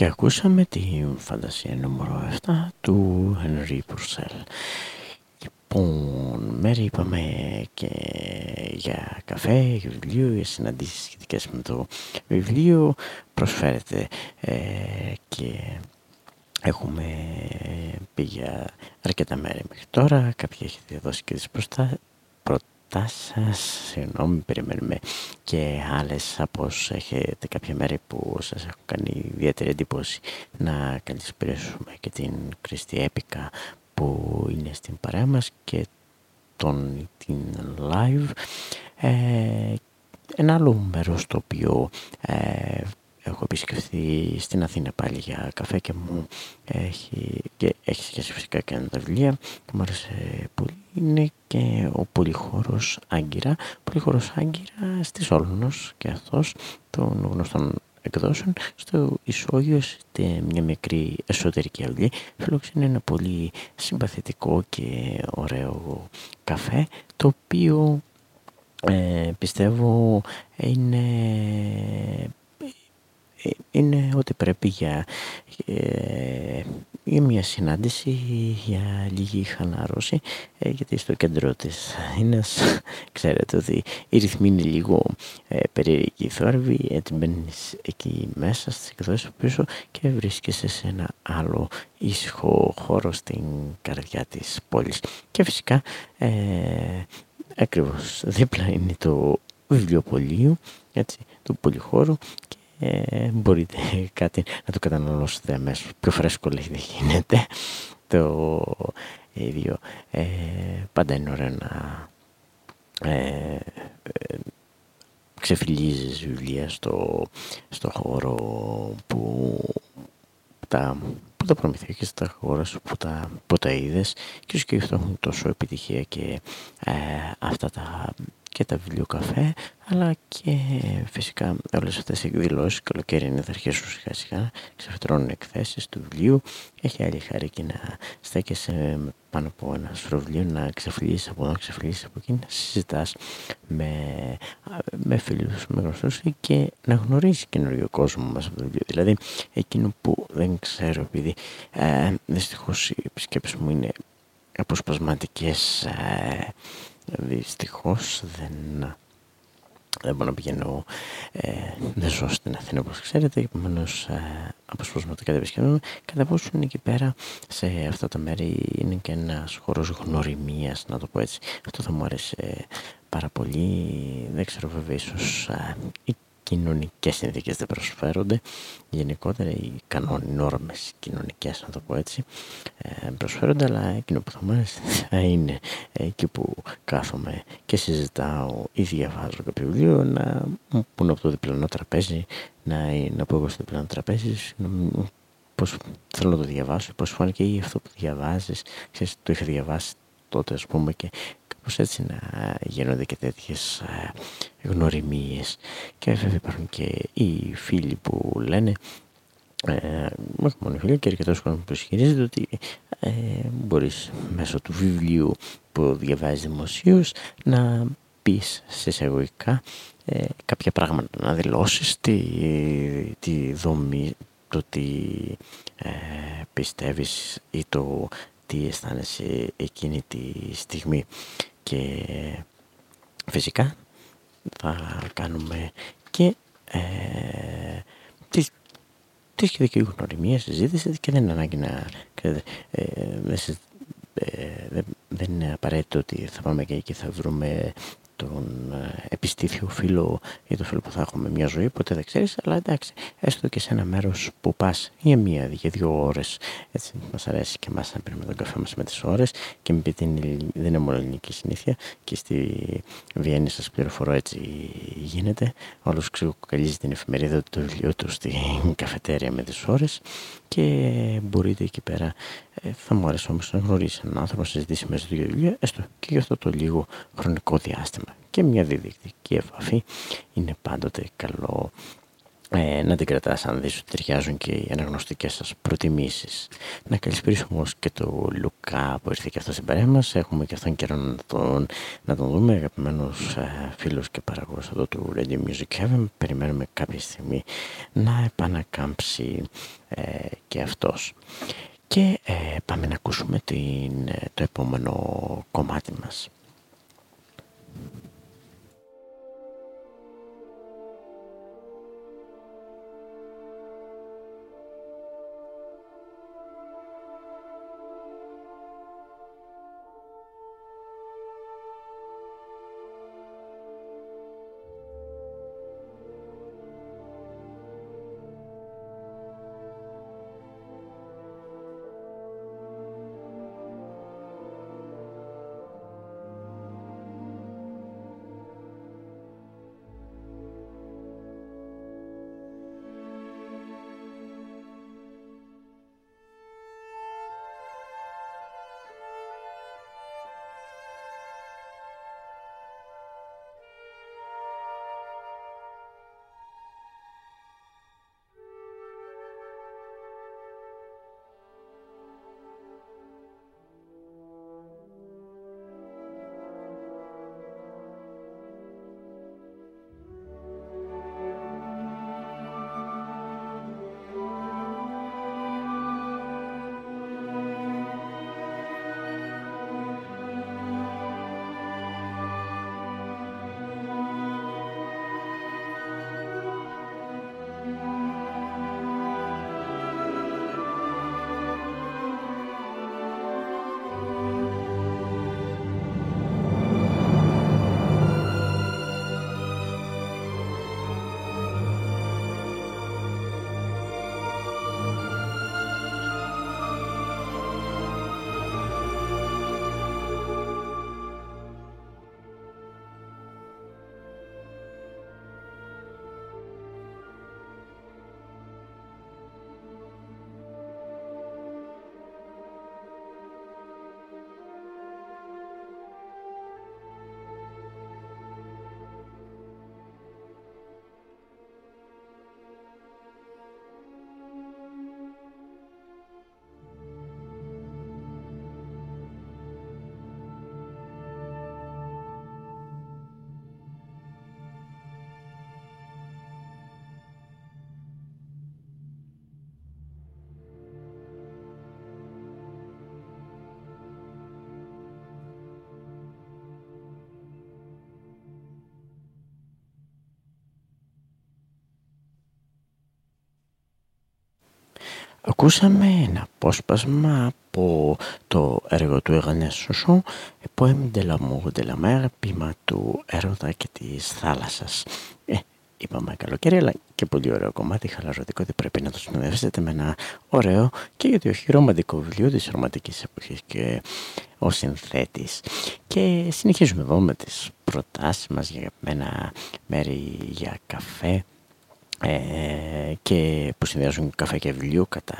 [SPEAKER 1] και ακούσαμε τη φαντασία νούμερο 7 του Henry Purcell. Λοιπόν, μέρη είπαμε και για καφέ, για βιβλίο, για συναντήσεις σχετικές με το βιβλίο. Προσφέρεται ε, και έχουμε πει για αρκετά μέρη μέχρι τώρα. Κάποιοι έχετε δώσει και τις προστα σας, συγγνώμη, περιμένουμε και άλλες από όσους έχετε κάποια μέρη που σας έχουν κάνει ιδιαίτερη εντύπωση. Να καλησπέρισουμε και την Κριστή Έπικα που είναι στην παρέα μας και τον, την live. Ε, ένα άλλο μέρος το οποίο ε, έχω επισκεφθεί στην Αθήνα πάλι για καφέ και μου έχει, και έχει σχέση φυσικά και με τα βιβλία και μου άρεσε πολύ. Είναι και ο Πολυχώρος Άγκυρα. Πολυχώρος Άγκυρα στη Όλωνος και αυτός των γνωστών εκδόσεων. Στο Ισόγειο είστε μια μικρή εσωτερική αυλή φιλόξενε ένα πολύ συμπαθητικό και ωραίο καφέ το οποίο ε, πιστεύω είναι ε, είναι ότι πρέπει για, ε, για μια συνάντηση, για λίγη χανάρωση, ε, γιατί στο κέντρο της είναι ξέρετε ότι η ρυθμή είναι λίγο ε, περίεργη θόρυβη, έτσι μπαίνεις εκεί μέσα στις εκδόσεις πίσω και βρίσκεσαι σε ένα άλλο ήσυχο χώρο στην καρδιά της πόλης. Και φυσικά ε, ακριβώς δίπλα είναι το βιβλιοπωλείο έτσι, του πολυχώρου ε, μπορείτε κάτι να το καταναλώσετε αμέσως. Πιο φρέσκο λέει δεν γίνεται. Το ίδιο. Ε, πάντα είναι ωραίο να ε, ε, ξεφυλίζεις βιβλία στο, στο χώρο που τα, που τα προμηθεία και στα χώρα σου που τα, που τα είδες και όσο και αυτό έχουν τόσο επιτυχία και ε, αυτά τα και τα βιβλιοκαφέ αλλά και φυσικά όλες αυτές οι εκδηλώσεις. Καλοκαίρι θα αρχίσουν σιγά σιγά ξεφυτρώνουν εκθέσεις του βιβλίου. Έχει άλλη χαρή και να στέκεσαι πάνω από ένα σωρό να ξεφυλίσεις από εδώ, ξεφυλίσεις από εκεί να συζητάς με, με φίλους, με γνωστούς και να γνωρίσει καινούριο κόσμο μας από το βιβλίο. Δηλαδή εκείνο που δεν ξέρω επειδή ε, δυστυχώς οι επισκέψεις μου είναι αποσπασματικές ε, δυστυχώς δεν, δεν μπορώ να πηγαίνω ε, δεν ζω στην Αθήνα όπως ξέρετε. Επομένως ε, αποσπασματικά δεν επισκέπτομαι κατά πόσο είναι εκεί πέρα σε αυτά τα μέρη είναι και ένας χώρος γνωριμίας να το πω έτσι. Αυτό θα μου άρεσε πάρα πολύ. Δεν ξέρω βέβαια ίσως ε, κοινωνικές συνθήκες δεν προσφέρονται. Γενικότερα οι κανόνοι, νόρμες κοινωνικές να το πω έτσι ε, προσφέρονται αλλά εκείνο που θα μου θα είναι εκεί που κάθομαι και συζητάω ή διαβάζω κάποιο βιβλίο να μου πούνε από το διπλανό τραπέζι να, να πω εγώ στο διπλανό τραπέζι να, πώς θέλω να το διαβάσω πώς φάνηκε ή αυτό που διαβάζεις. Ξέρεις το είχα διαβάσει τότε ας πούμε και πως έτσι να γίνονται και τέτοιες ε, γνωριμίες. Και βέβαια υπάρχουν και οι φίλοι που λένε ε, όχι μόνο φίλοι και αρκετός κόσμος που ισχυρίζεται ότι ε, μπορείς μέσω του βιβλίου που διαβάζεις δημοσίως να πεις σε εισαγωγικά ε, κάποια πράγματα να δηλώσεις τη, τη δομή το τι ε, πιστεύεις ή το τι αισθάνεσαι εκείνη τη στιγμή και φυσικά θα κάνουμε και ε, τις, τις σχετική γνωριμία συζήτηση και δεν είναι ανάγκη να ε, ε, δεν είναι απαραίτητο ότι θα πάμε και εκεί θα βρούμε τον ε, επιστήθιο φίλο ή το φίλο που θα έχουμε μια ζωή, ποτέ δεν ξέρεις, αλλά εντάξει, έστω και σε ένα μέρος που πας για μία, για δύο ώρες, έτσι μας αρέσει και εμάς να πίνουμε τον καφέ μας με τις ώρες και με την δεν είναι μόνο ελληνική συνήθεια και στη Βιέννη σας πληροφορώ έτσι γίνεται, όλος ξεκοκαλίζει την εφημερίδα του βιβλίου του στην καφετέρια με τις ώρες και μπορείτε εκεί πέρα ε, θα μου άρεσε όμως να γνωρίσει έναν άνθρωπο να συζητήσει μέσα του βιβλία έστω και για αυτό το λίγο χρονικό διάστημα και μια διδεικτική επαφή είναι πάντοτε καλό ε, να την κρατάς αν δεις ότι ταιριάζουν και οι αναγνωστικές σας προτιμήσεις. Να καλησπίσω όμως και το Λουκά που ήρθε και αυτό στην παρέα μας. Έχουμε και αυτόν καιρό να τον, να τον δούμε, αγαπημένους ε, φίλους και παραγωγούς εδώ του Radio Music Heaven. Περιμένουμε κάποια στιγμή να επανακάμψει ε, και αυτός. Και ε, πάμε να ακούσουμε την, ε, το επόμενο κομμάτι μας. Ακούσαμε ένα απόσπασμα από το έργο του Εγανές Σουσού «Poème de l'amour de la mer», πείμα του έρωτα και της θάλασσας. Ε, είπαμε καλοκαίρι, αλλά και πολύ ωραίο κομμάτι, χαλαρωτικό, ότι πρέπει να το συνοδεύσετε με ένα ωραίο και γιατί όχι ρομαντικό βιβλίο της ρομαντικής εποχής και ο συνθέτης. Και συνεχίζουμε εδώ με τις προτάσεις μας για ένα μέρη για καφέ, ε, και που συνδυάζουν καφέ και βιβλίο κατά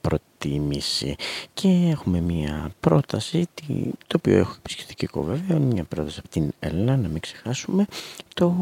[SPEAKER 1] προτίμηση. Και έχουμε μία πρόταση το οποίο έχω επισκεφτικό βέβαια μια πρόταση από την Έλληνα να μην ξεχάσουμε. Το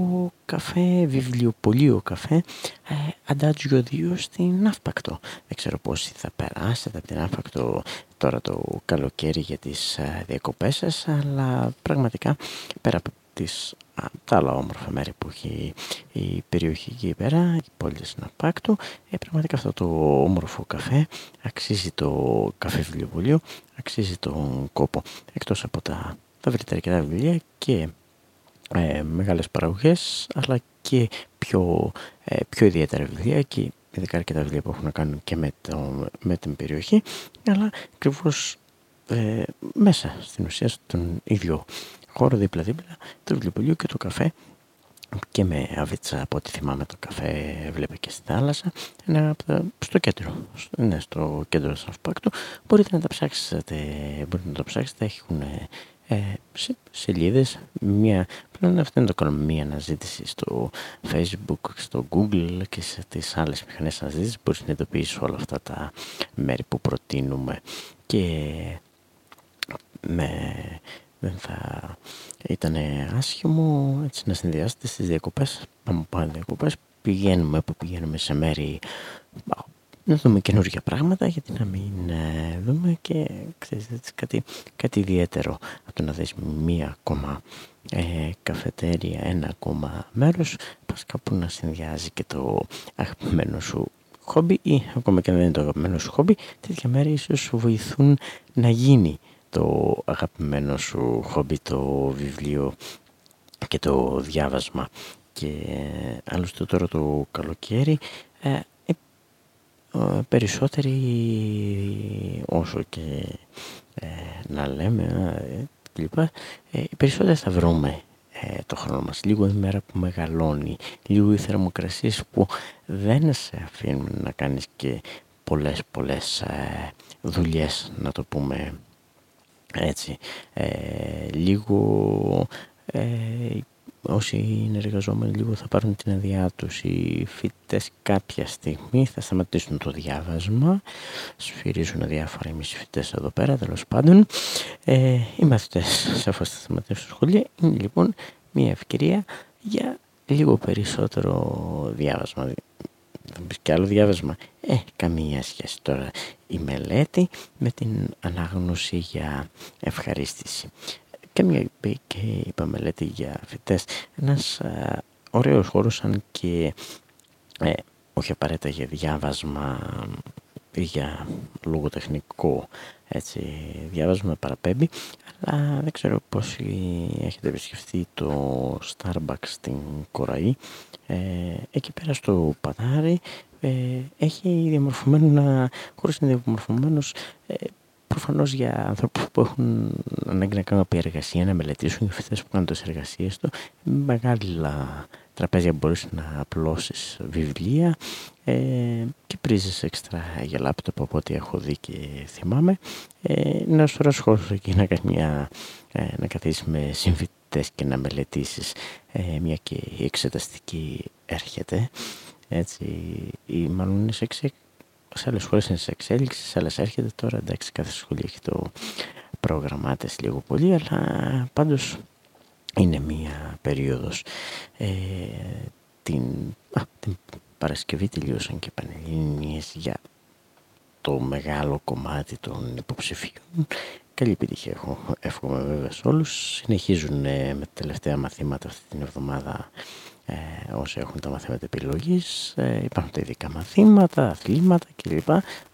[SPEAKER 1] καφέ βιβλιοπολείο καφέ ε, Αντάτζιο 2 στην Ναύπακτο. Δεν ξέρω πόσοι θα περάσετε από την Ναύπακτο τώρα το καλοκαίρι για τις ε, διακοπές σας αλλά πραγματικά πέρα από τις, τα άλλα όμορφα μέρη που έχει η περιοχή εκεί πέρα, η πόλη της Ναπάκτου. Ε, πραγματικά αυτό το όμορφο καφέ αξίζει το καφέ βιβλιοπολείο, αξίζει τον κόπο. Εκτός από τα, τα βρετανικά βιβλία και ε, μεγάλες παραγωγές, αλλά και πιο, ε, πιο ιδιαίτερα βιβλία και ειδικά και τα βιβλία που έχουν να κάνουν και με, το, με την περιοχή, αλλά ακριβώς ε, μέσα στην ουσία στον ίδιο χώρο δίπλα-δίπλα το βιβλιοπωλείο και το καφέ. Και με αβίτσα από ό,τι θυμάμαι το καφέ βλέπει και στη θάλασσα. Είναι στο κέντρο. Είναι στο κέντρο του Σαυπάκτου μπορείτε να τα ψάξετε μπορείτε να το ψάξετε. Έχουν ε, σε, σελίδες. Μία, πλέον αυτό είναι το κάνουμε. Μία αναζήτηση στο facebook, στο google και σε τις άλλες μηχανές αναζήτησης. Μπορείς να ειδοποιήσεις όλα αυτά τα μέρη που προτείνουμε. Και με δεν θα ήταν άσχημο έτσι, να συνδυάσετε στις διακοπές, πάμε πάλι διακοπές, πηγαίνουμε, που πηγαίνουμε σε μέρη να δούμε καινούργια πράγματα γιατί να μην ε, δούμε και ξέρεις, κάτι, κάτι ιδιαίτερο. Από το να δεις μία ακόμα ε, καφετέρια, ένα ακόμα μέρος πας κάπου να συνδυάζει και το αγαπημένο σου χόμπι ή ακόμα και αν δεν είναι το αγαπημένο σου χόμπι τέτοια μέρη ίσως σου βοηθούν να γίνει το αγαπημένο σου χόμπι το βιβλίο και το διάβασμα και ε, άλλωστε τώρα το καλοκαίρι ε, ε, περισσότεροι όσο και ε, να λέμε ε, λοιπά, ε, περισσότεροι θα βρούμε ε, το χρόνο μας. Λίγο η μέρα που μεγαλώνει, λίγο οι θερμοκρασίες που δεν σε αφήνουν να κάνεις και πολλές πολλές ε, δουλειές να το πούμε έτσι. λίγο όσοι είναι εργαζόμενοι λίγο θα πάρουν την αδειά τους. Οι φοιτητές κάποια στιγμή θα σταματήσουν το διάβασμα. Σφυρίζουν διάφορα. Εμείς οι φοιτητές εδώ πέρα τέλος πάντων. Ε, οι μαθητές σαφώς θα σταματήσουν σχολεία. Είναι λοιπόν μια ευκαιρία για λίγο περισσότερο διάβασμα θα πεις και άλλο διάβασμα. Ε, καμία σχέση τώρα. Η μελέτη με την ανάγνωση για ευχαρίστηση. Και μια και είπα μελέτη για φοιτές ένας α, ωραίος χώρος αν και ε, όχι απαραίτητα για διάβασμα ή για λογοτεχνικό έτσι, διάβασμα παραπέμπει αλλά δεν ξέρω πώς έχετε επισκεφτεί το Starbucks στην Κοραή. Ε, εκεί πέρα στο Πατάρι ε, έχει διαμορφωμένο χωρίς να είναι διαμορφωμένος ε, προφανώς για ανθρώπους που έχουν ανάγκη να κάνουν από εργασία, να μελετήσουν για αυτέ που κάνουν τις εργασίες του, μεγάλα τραπέζια μπορείς να απλώσεις βιβλία ε, και πρίζε έξτρα για λάπτοπ από ό,τι έχω δει και θυμάμαι. Ε, ένα σωρό χώρο εκεί να, μια, ε, να καθίσεις με συμφιτέ και να μελετήσεις, ε, μια και η εξεταστική έρχεται. Έτσι, ή μάλλον είναι σε σε άλλες χώρες είναι σε εξέλιξη, σε άλλες έρχεται τώρα, εντάξει κάθε σχολείο έχει το πρόγραμμά της λίγο πολύ, αλλά πάντως είναι μία περίοδος. Ε, την, α, την Παρασκευή τελειώσαν και πανελλήνιες για το μεγάλο κομμάτι των υποψηφίων. Καλή επιτυχία έχω, εύχομαι βέβαια σε όλους. Συνεχίζουν ε, με τα τελευταία μαθήματα αυτή την εβδομάδα ε, όσοι έχουν τα μαθήματα επιλογής ε, υπάρχουν τα ειδικά μαθήματα, αθλήματα κλπ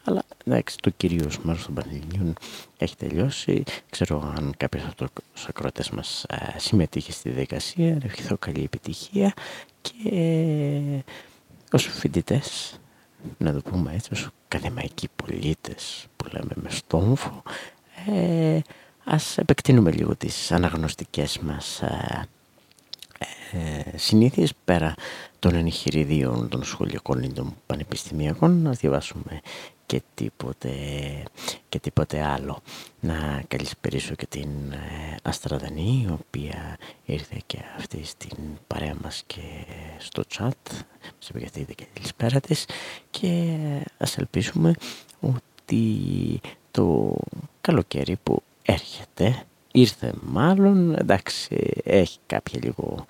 [SPEAKER 1] αλλά εντάξει το κυρίως μέρος των Πανελληνίων έχει τελειώσει ξέρω αν κάποιος από τους ακροατές μας ε, συμμετείχε στη διαδικασία ευχηθώ καλή επιτυχία και ε, ως φοιτητές, να το πούμε έτσι ως ακαδημαϊκοί πολίτες που λέμε με στόμφο ε, ας επεκτείνουμε λίγο τις αναγνωστικές μας ε, ε, συνήθειες πέρα των εγχειριδίων των σχολικών ή των πανεπιστημιακών. Να διαβάσουμε και τίποτε, και τίποτε άλλο. Να καλησπερίσω και την ε, Αστραδανή, η οποία ήρθε και αυτή στην παρέα μας και στο chat, σε επικρατείτε και καλησπέρα της και ας ελπίσουμε ότι το καλοκαίρι που έρχεται ήρθε μάλλον, εντάξει έχει κάποια λίγο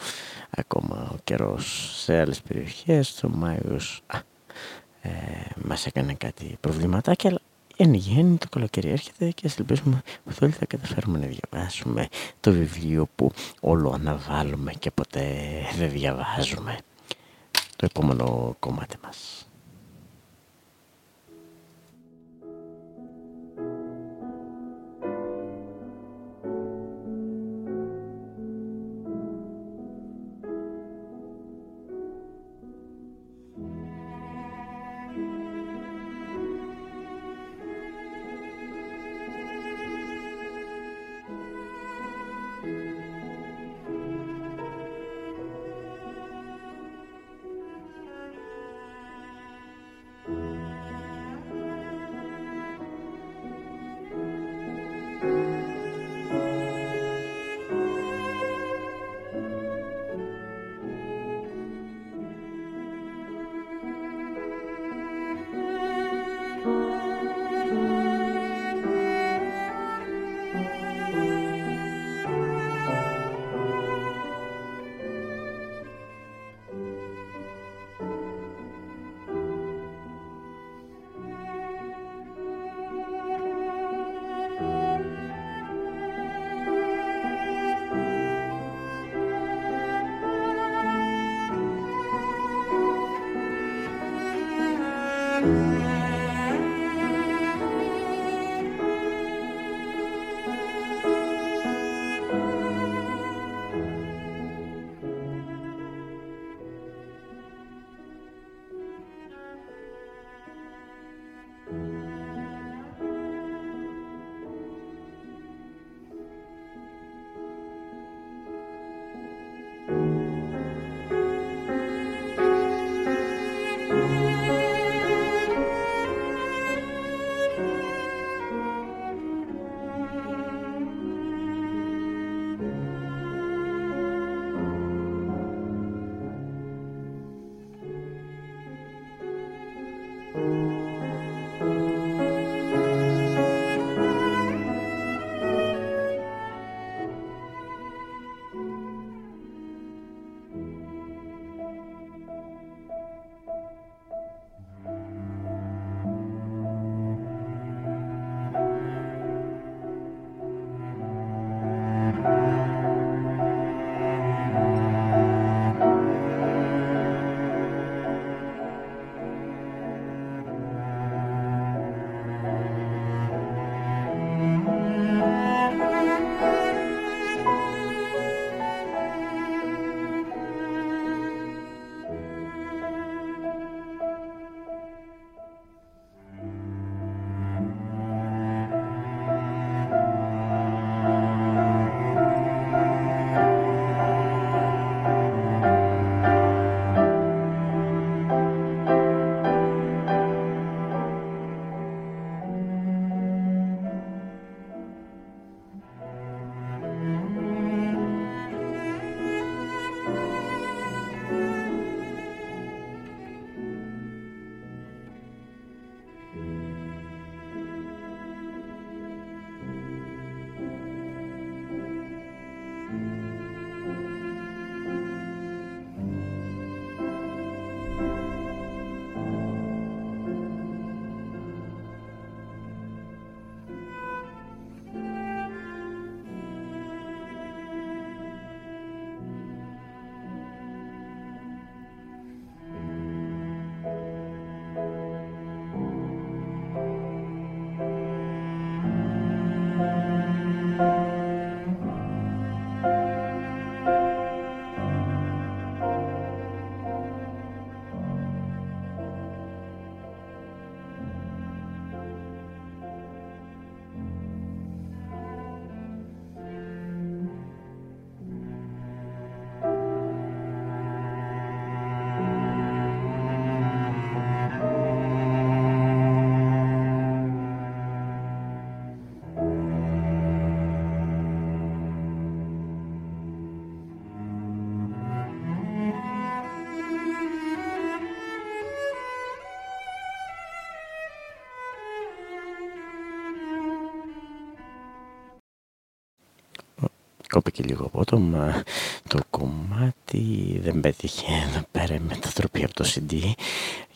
[SPEAKER 1] ακόμα ο καιρός σε άλλες περιοχές, το Μάιος α, ε, μας έκανε κάτι προβληματάκια, αλλά εν γέννη το καλοκαίρι έρχεται και ας ελπίσουμε ότι όλοι θα καταφέρουμε να διαβάσουμε το βιβλίο που όλο αναβάλουμε και ποτέ δεν διαβάζουμε. Το επόμενο κομμάτι μας. Κόπηκε λίγο απότομα το κομμάτι δεν πέτυχε να πάρει μετατροπή από το CD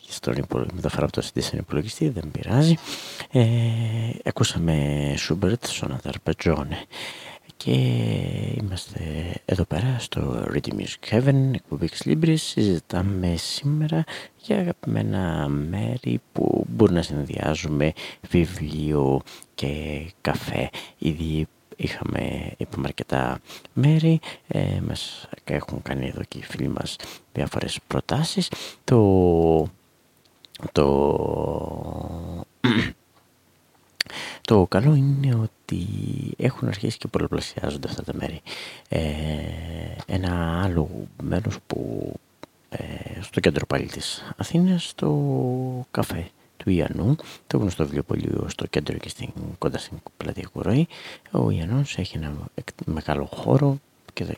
[SPEAKER 1] στον μεταφορά από το CD στον υπολογιστή δεν πειράζει ε, ακούσαμε Schubert Sonata Arpeggione και είμαστε εδώ πέρα στο Ready Music Heaven, εκπομπή Libris. Συζητάμε σήμερα για αγαπημένα μέρη που μπορούν να συνδυάζουμε βιβλίο και καφέ. Ήδη είχαμε, είπαμε αρκετά μέρη, ε, μας έχουν κάνει εδώ και οι φίλοι μας διάφορες προτάσεις. Το, το το καλό είναι ότι έχουν αρχίσει και πολλαπλασιάζονται αυτά τα μέρη. Ε, ένα άλλο μέρος που ε, στο κέντρο πάλι της Αθήνας, το καφέ του Ιαννού, το γνωστό βιβλιοπωλείο στο κέντρο και στην, κοντά στην πλατεία Κουροή. Ο Ιαννός έχει ένα μεγάλο χώρο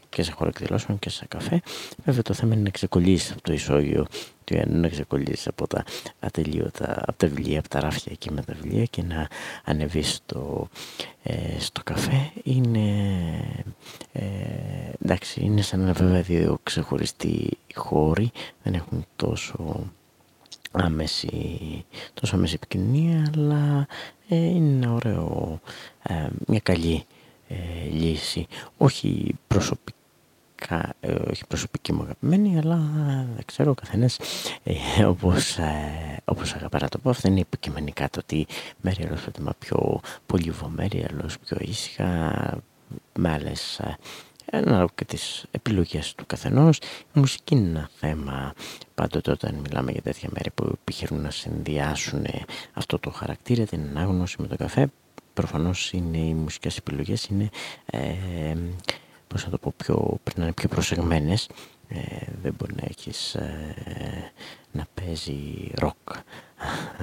[SPEAKER 1] και σε χώρο εκδηλώσεων και σε καφέ. Βέβαια το θέμα είναι να ξεκολλήσεις από το ισόγειο του Ιαννού, να ξεκολλήσεις από τα ατελείωτα, από τα βιβλία, από τα ράφια εκεί με τα βιβλία και να ανεβείς στο, ε, στο καφέ. Είναι, ε, εντάξει, είναι σαν να βέβαια δύο ξεχωριστοί χώροι, δεν έχουν τόσο άμεση, τόσο άμεση επικοινωνία, αλλά ε, είναι ένα ωραίο, ε, μια καλή ε, λύση. Όχι προσωπικά, ε, όχι προσωπική μου αγαπημένη, αλλά δεν ξέρω ο καθένας ε, όπως, ε, όπως αγαπά να το πω. Αυτά είναι υποκειμενικά το ότι μέρη άλλος προτιμά πιο πολυβομέρη, άλλος πιο ήσυχα, με άλλες ανάλογα και τις επιλογές του καθενός. Η μουσική είναι ένα θέμα. Πάντοτε όταν μιλάμε για τέτοια μέρη που επιχειρούν να συνδυάσουν αυτό το χαρακτήρα, την ανάγνωση με το καφέ προφανώς είναι οι μουσικές επιλογές είναι ε, πώς να το πω πιο, πρέπει να είναι πιο προσεγμένες. Ε, δεν μπορεί να έχεις ε, να παίζει ροκ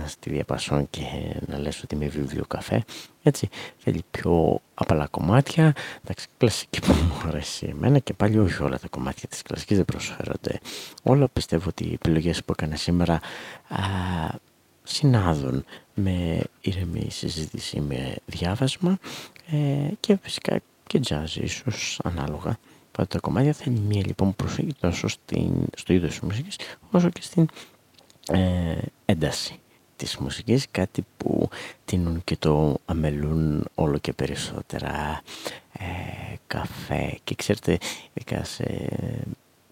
[SPEAKER 1] στη διαπασόν και να λες ότι είμαι βιβλίο καφέ. Έτσι θέλει πιο απαλά κομμάτια. Εντάξει κλασική που μου αρέσει εμένα και πάλι όχι όλα τα κομμάτια της κλασικής δεν προσφέρονται. Όλα πιστεύω ότι οι επιλογές που έκανα σήμερα α, συνάδουν με ηρεμή συζήτηση, με διάβασμα ε, και φυσικά και jazz ίσως ανάλογα. Πάντα τα κομμάτια θέλει μία λοιπόν προσοχή τόσο στην, στο είδος της μουσικής όσο και στην ε, ένταση της μουσικής, κάτι που τείνουν και το αμελούν όλο και περισσότερα ε, καφέ. Και ξέρετε ειδικά σε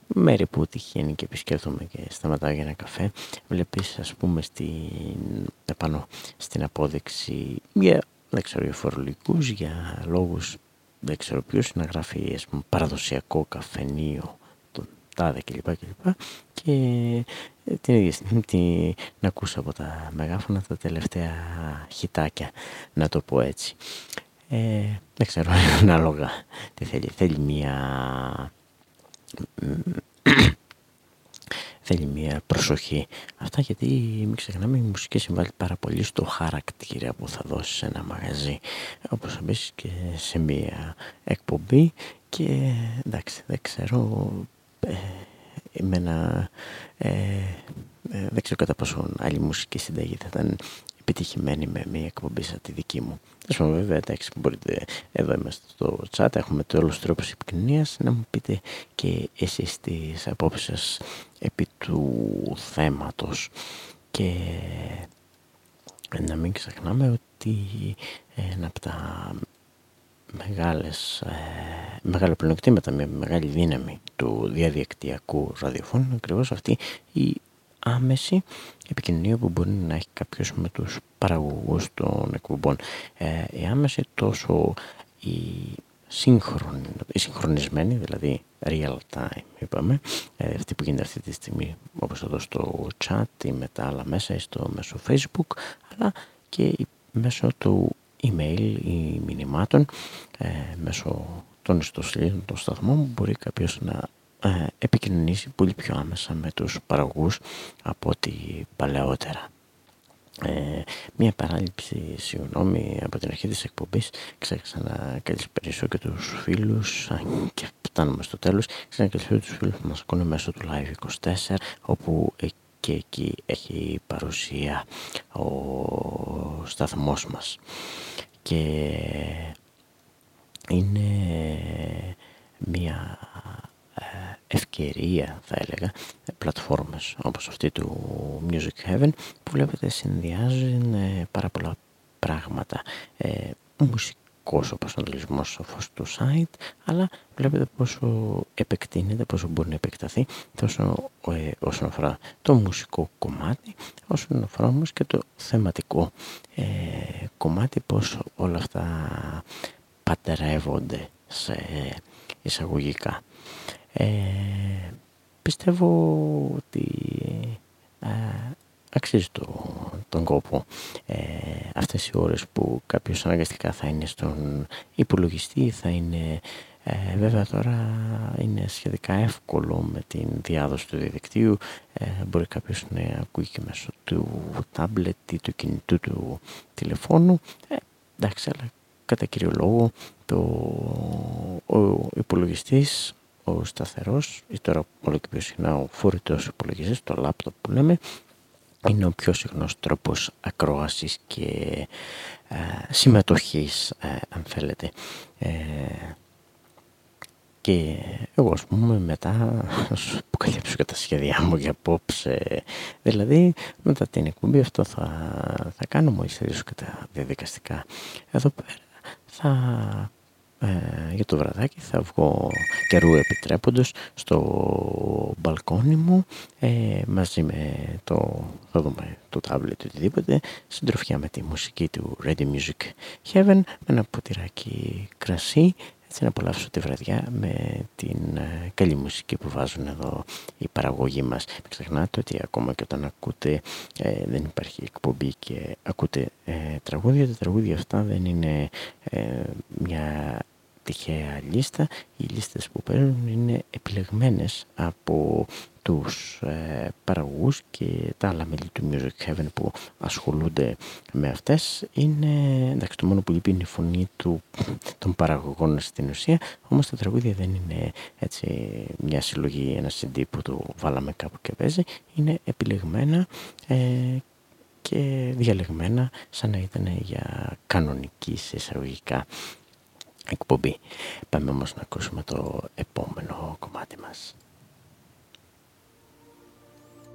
[SPEAKER 1] μέρη που τυχαίνει και επισκέπτομαι και σταματάω για ένα καφέ βλέπεις ας πούμε στην, επάνω στην απόδειξη για δεν ξέρω για φορολογικούς για λόγους δεν ξέρω ποιους να γράφει ας πούμε, παραδοσιακό καφενείο. τον τάδε κλπ και, και ε, την ίδια στιγμή να ακούσω από τα μεγάφωνα τα τελευταία χιτάκια να το πω έτσι ε, δεν ξέρω ανάλογα τι θέλει θέλει μια θέλει μια προσοχή. Αυτά γιατί μην ξεχνάμε η μουσική συμβάλλει πάρα πολύ στο χαρακτήρα που θα δώσει σε ένα μαγαζί. Όπως επίσης και σε μια εκπομπή και εντάξει δεν ξέρω ε, εμένα ε, ε, δεν ξέρω κατά πόσο άλλη μουσική συνταγή θα ήταν επιτυχημένη με μια εκπομπή σαν τη δική μου. Ας πούμε βέβαια, εντάξει, μπορείτε, εδώ είμαστε στο chat, έχουμε το όλους τρόπους επικοινωνίας, να μου πείτε και εσείς τις απόψεις σας επί του θέματος. Και να μην ξεχνάμε ότι ένα από τα μεγάλες, ε, μεγάλα πλεονεκτήματα με μεγάλη δύναμη του διαδικτυακού ραδιοφώνου είναι ακριβώς αυτή η άμεση επικοινωνία που μπορεί να έχει κάποιος με τους παραγωγούς των εκπομπών. Ε, η άμεση τόσο η, σύγχρονη, η συγχρονισμένη, δηλαδή real time είπαμε, ε, αυτή που γίνεται αυτή τη στιγμή όπως εδώ στο chat ή με τα άλλα μέσα ή στο μέσο facebook, αλλά και μέσω του email ή μηνυμάτων, ε, μέσω των ιστοσελίδων των σταθμών μπορεί κάποιος να ε, επικοινωνήσει πολύ πιο άμεσα με τους παραγωγούς από ό,τι παλαιότερα. Ε, μια παράληψη, συγγνώμη, από την αρχή της εκπομπής ξέχασα να καλησπερίσω και τους φίλους και φτάνουμε στο τέλος ξέχασα να καλησπερίσω τους φίλους που μας ακούνε μέσω του Live24 όπου και εκεί έχει παρουσία ο σταθμός μας. Και είναι μια ε, ευκαιρία θα έλεγα πλατφόρμες όπως αυτή του Music Heaven που βλέπετε συνδυάζουν ε, πάρα πολλά πράγματα. Ε, μουσική μουσικός ο προσανατολισμός σοφός του site αλλά βλέπετε πόσο επεκτείνεται, πόσο μπορεί να επεκταθεί τόσο ε, όσον αφορά το μουσικό κομμάτι όσον αφορά όμως και το θεματικό ε, κομμάτι πως όλα αυτά πατερεύονται σε εισαγωγικά. Ε, πιστεύω ότι ε, αξίζει το, τον κόπο. Ε, αυτές οι ώρες που κάποιος αναγκαστικά θα είναι στον υπολογιστή, θα είναι ε, βέβαια τώρα είναι σχετικά εύκολο με την διάδοση του διαδικτύου. Ε, μπορεί κάποιος να ακούει και μέσω του τάμπλετ ή του κινητού του τηλεφώνου. Ε, εντάξει αλλά κατά κύριο λόγο το, ο υπολογιστής ο σταθερός ή τώρα όλο και πιο συχνά ο φορητός υπολογιστής, το λάπτοπ που λέμε είναι ο πιο συχνός τρόπος ακρόασης και ε, συμμετοχής ε, αν θέλετε. Ε, και εγώ ας πούμε μετά να σου αποκαλύψω και τα σχέδιά μου για απόψε. Δηλαδή μετά την εκπομπή αυτό θα, θα κάνω μόλις τελειώσω και τα διαδικαστικά. Εδώ πέρα θα ε, για το βραδάκι θα βγω καιρού επιτρέποντος στο μπαλκόνι μου ε, μαζί με το, θα δούμε το τάμπλετ οτιδήποτε συντροφιά με τη μουσική του Ready Music Heaven με ένα ποτηράκι κρασί έτσι να απολαύσω τη βραδιά με την ε, καλή μουσική που βάζουν εδώ οι παραγωγοί μας. Μην ξεχνάτε ότι ακόμα και όταν ακούτε ε, δεν υπάρχει εκπομπή και ακούτε ε, τραγούδια, τα τραγούδια αυτά δεν είναι μια τυχαία λίστα. Οι λίστες που παίρνουν είναι επιλεγμένες από τους ε, παραγωγούς και τα άλλα μέλη του Music Heaven που ασχολούνται με αυτές είναι, εντάξει το μόνο που λείπει είναι η φωνή του, των παραγωγών στην ουσία όμως τα τραγούδια δεν είναι έτσι μια συλλογή, ένα CD που το βάλαμε κάπου και παίζει είναι επιλεγμένα ε, και διαλεγμένα σαν να ήταν για κανονική εισαγωγικά εκπομπή. Πάμε όμως να ακούσουμε το επόμενο κομμάτι μας.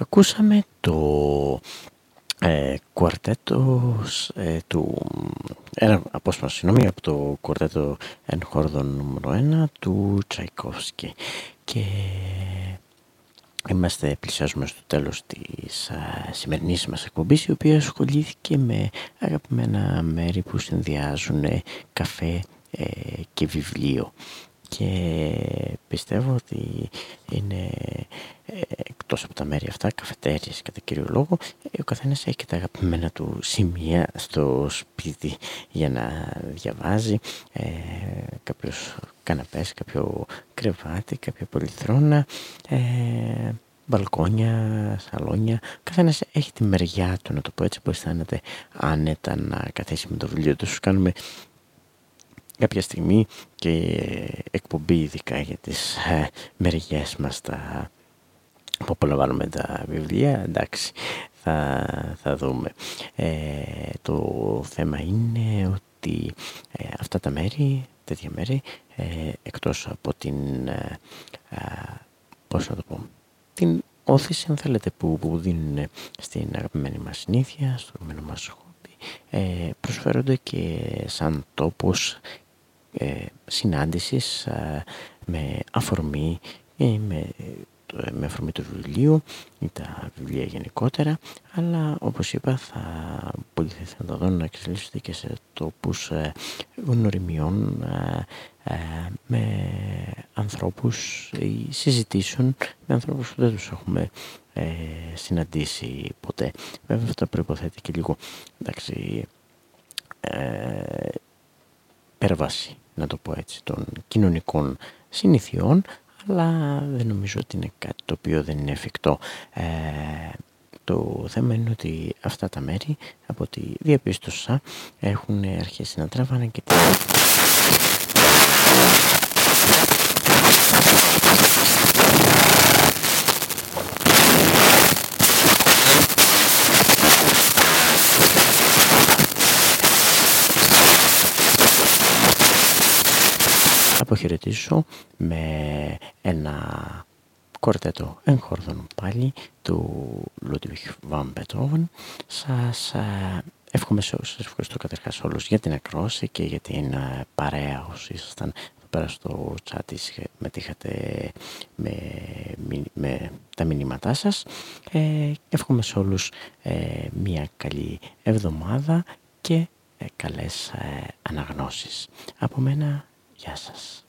[SPEAKER 1] Ακούσαμε το ε, κουαρτέτο ε, του ένα απόσπασμα συγγνώμη από το κουαρτέτο εν χόρδον νούμερο 1 του Τσαϊκόφσκι. Και είμαστε πλησιάζουμε στο τέλος της α, σημερινής μας εκπομπής η οποία ασχολήθηκε με αγαπημένα μέρη που συνδυάζουν καφέ ε, και βιβλίο και πιστεύω ότι είναι ε, εκτός από τα μέρη αυτά, καφετέριες κατά κύριο λόγο, ο καθένας έχει και τα αγαπημένα του σημεία στο σπίτι για να διαβάζει ε, κάποιος καναπές, κάποιο κρεβάτι, κάποια πολυθρόνα, ε, μπαλκόνια, σαλόνια. Ο καθένας έχει τη μεριά του, να το πω έτσι, που αισθάνεται άνετα να καθίσει με το βιβλίο τους. Κάνουμε κάποια στιγμή και εκπομπή ειδικά για τις ε, μεριές μας τα, που απολαμβάνουμε τα βιβλία εντάξει θα, θα δούμε. Ε, το θέμα είναι ότι ε, αυτά τα μέρη τέτοια μέρη ε, εκτός από την ε, πώς να το πω την όθηση αν θέλετε που, που δίνουν στην αγαπημένη μας συνήθεια στο αγαπημένο μας χόμπι προσφέρονται και σαν τόπος ε, συνάντησης ε, με αφορμή ή με, με αφορμή του βιβλίου ή τα βιβλία γενικότερα. Αλλά όπως είπα θα πολύ θα ήθελα να το δω να εξελίσσεται και σε τόπους ε, γνωριμιών ε, ε, με ανθρώπους ή συζητήσεων με ανθρώπους που δεν τους έχουμε ε, συναντήσει ποτέ. Βέβαια αυτό προϋποθέτει και λίγο εντάξει υπέρβαση, να το πω έτσι, των κοινωνικών συνηθιών, αλλά δεν νομίζω ότι είναι κάτι το οποίο δεν είναι εφικτό. Ε, το θέμα είναι ότι αυτά τα μέρη, από ό,τι διαπίστωσα, έχουν αρχίσει να τραβάνε και αποχαιρετήσω με ένα κορτέτο εγχόρδων πάλι του Ludwig van Beethoven. Σας ε, εύχομαι σε όλους, σας ευχαριστώ καταρχάς όλους για την ακρόαση και για την ε, παρέα όσοι ήσασταν εδώ πέρα στο chat μετήχατε με, με, τα μηνύματά σας. Ε, εύχομαι σε όλους ε, μια καλή εβδομάδα και ε, καλές ε, αναγνώσεις. Από μένα Γεια σας.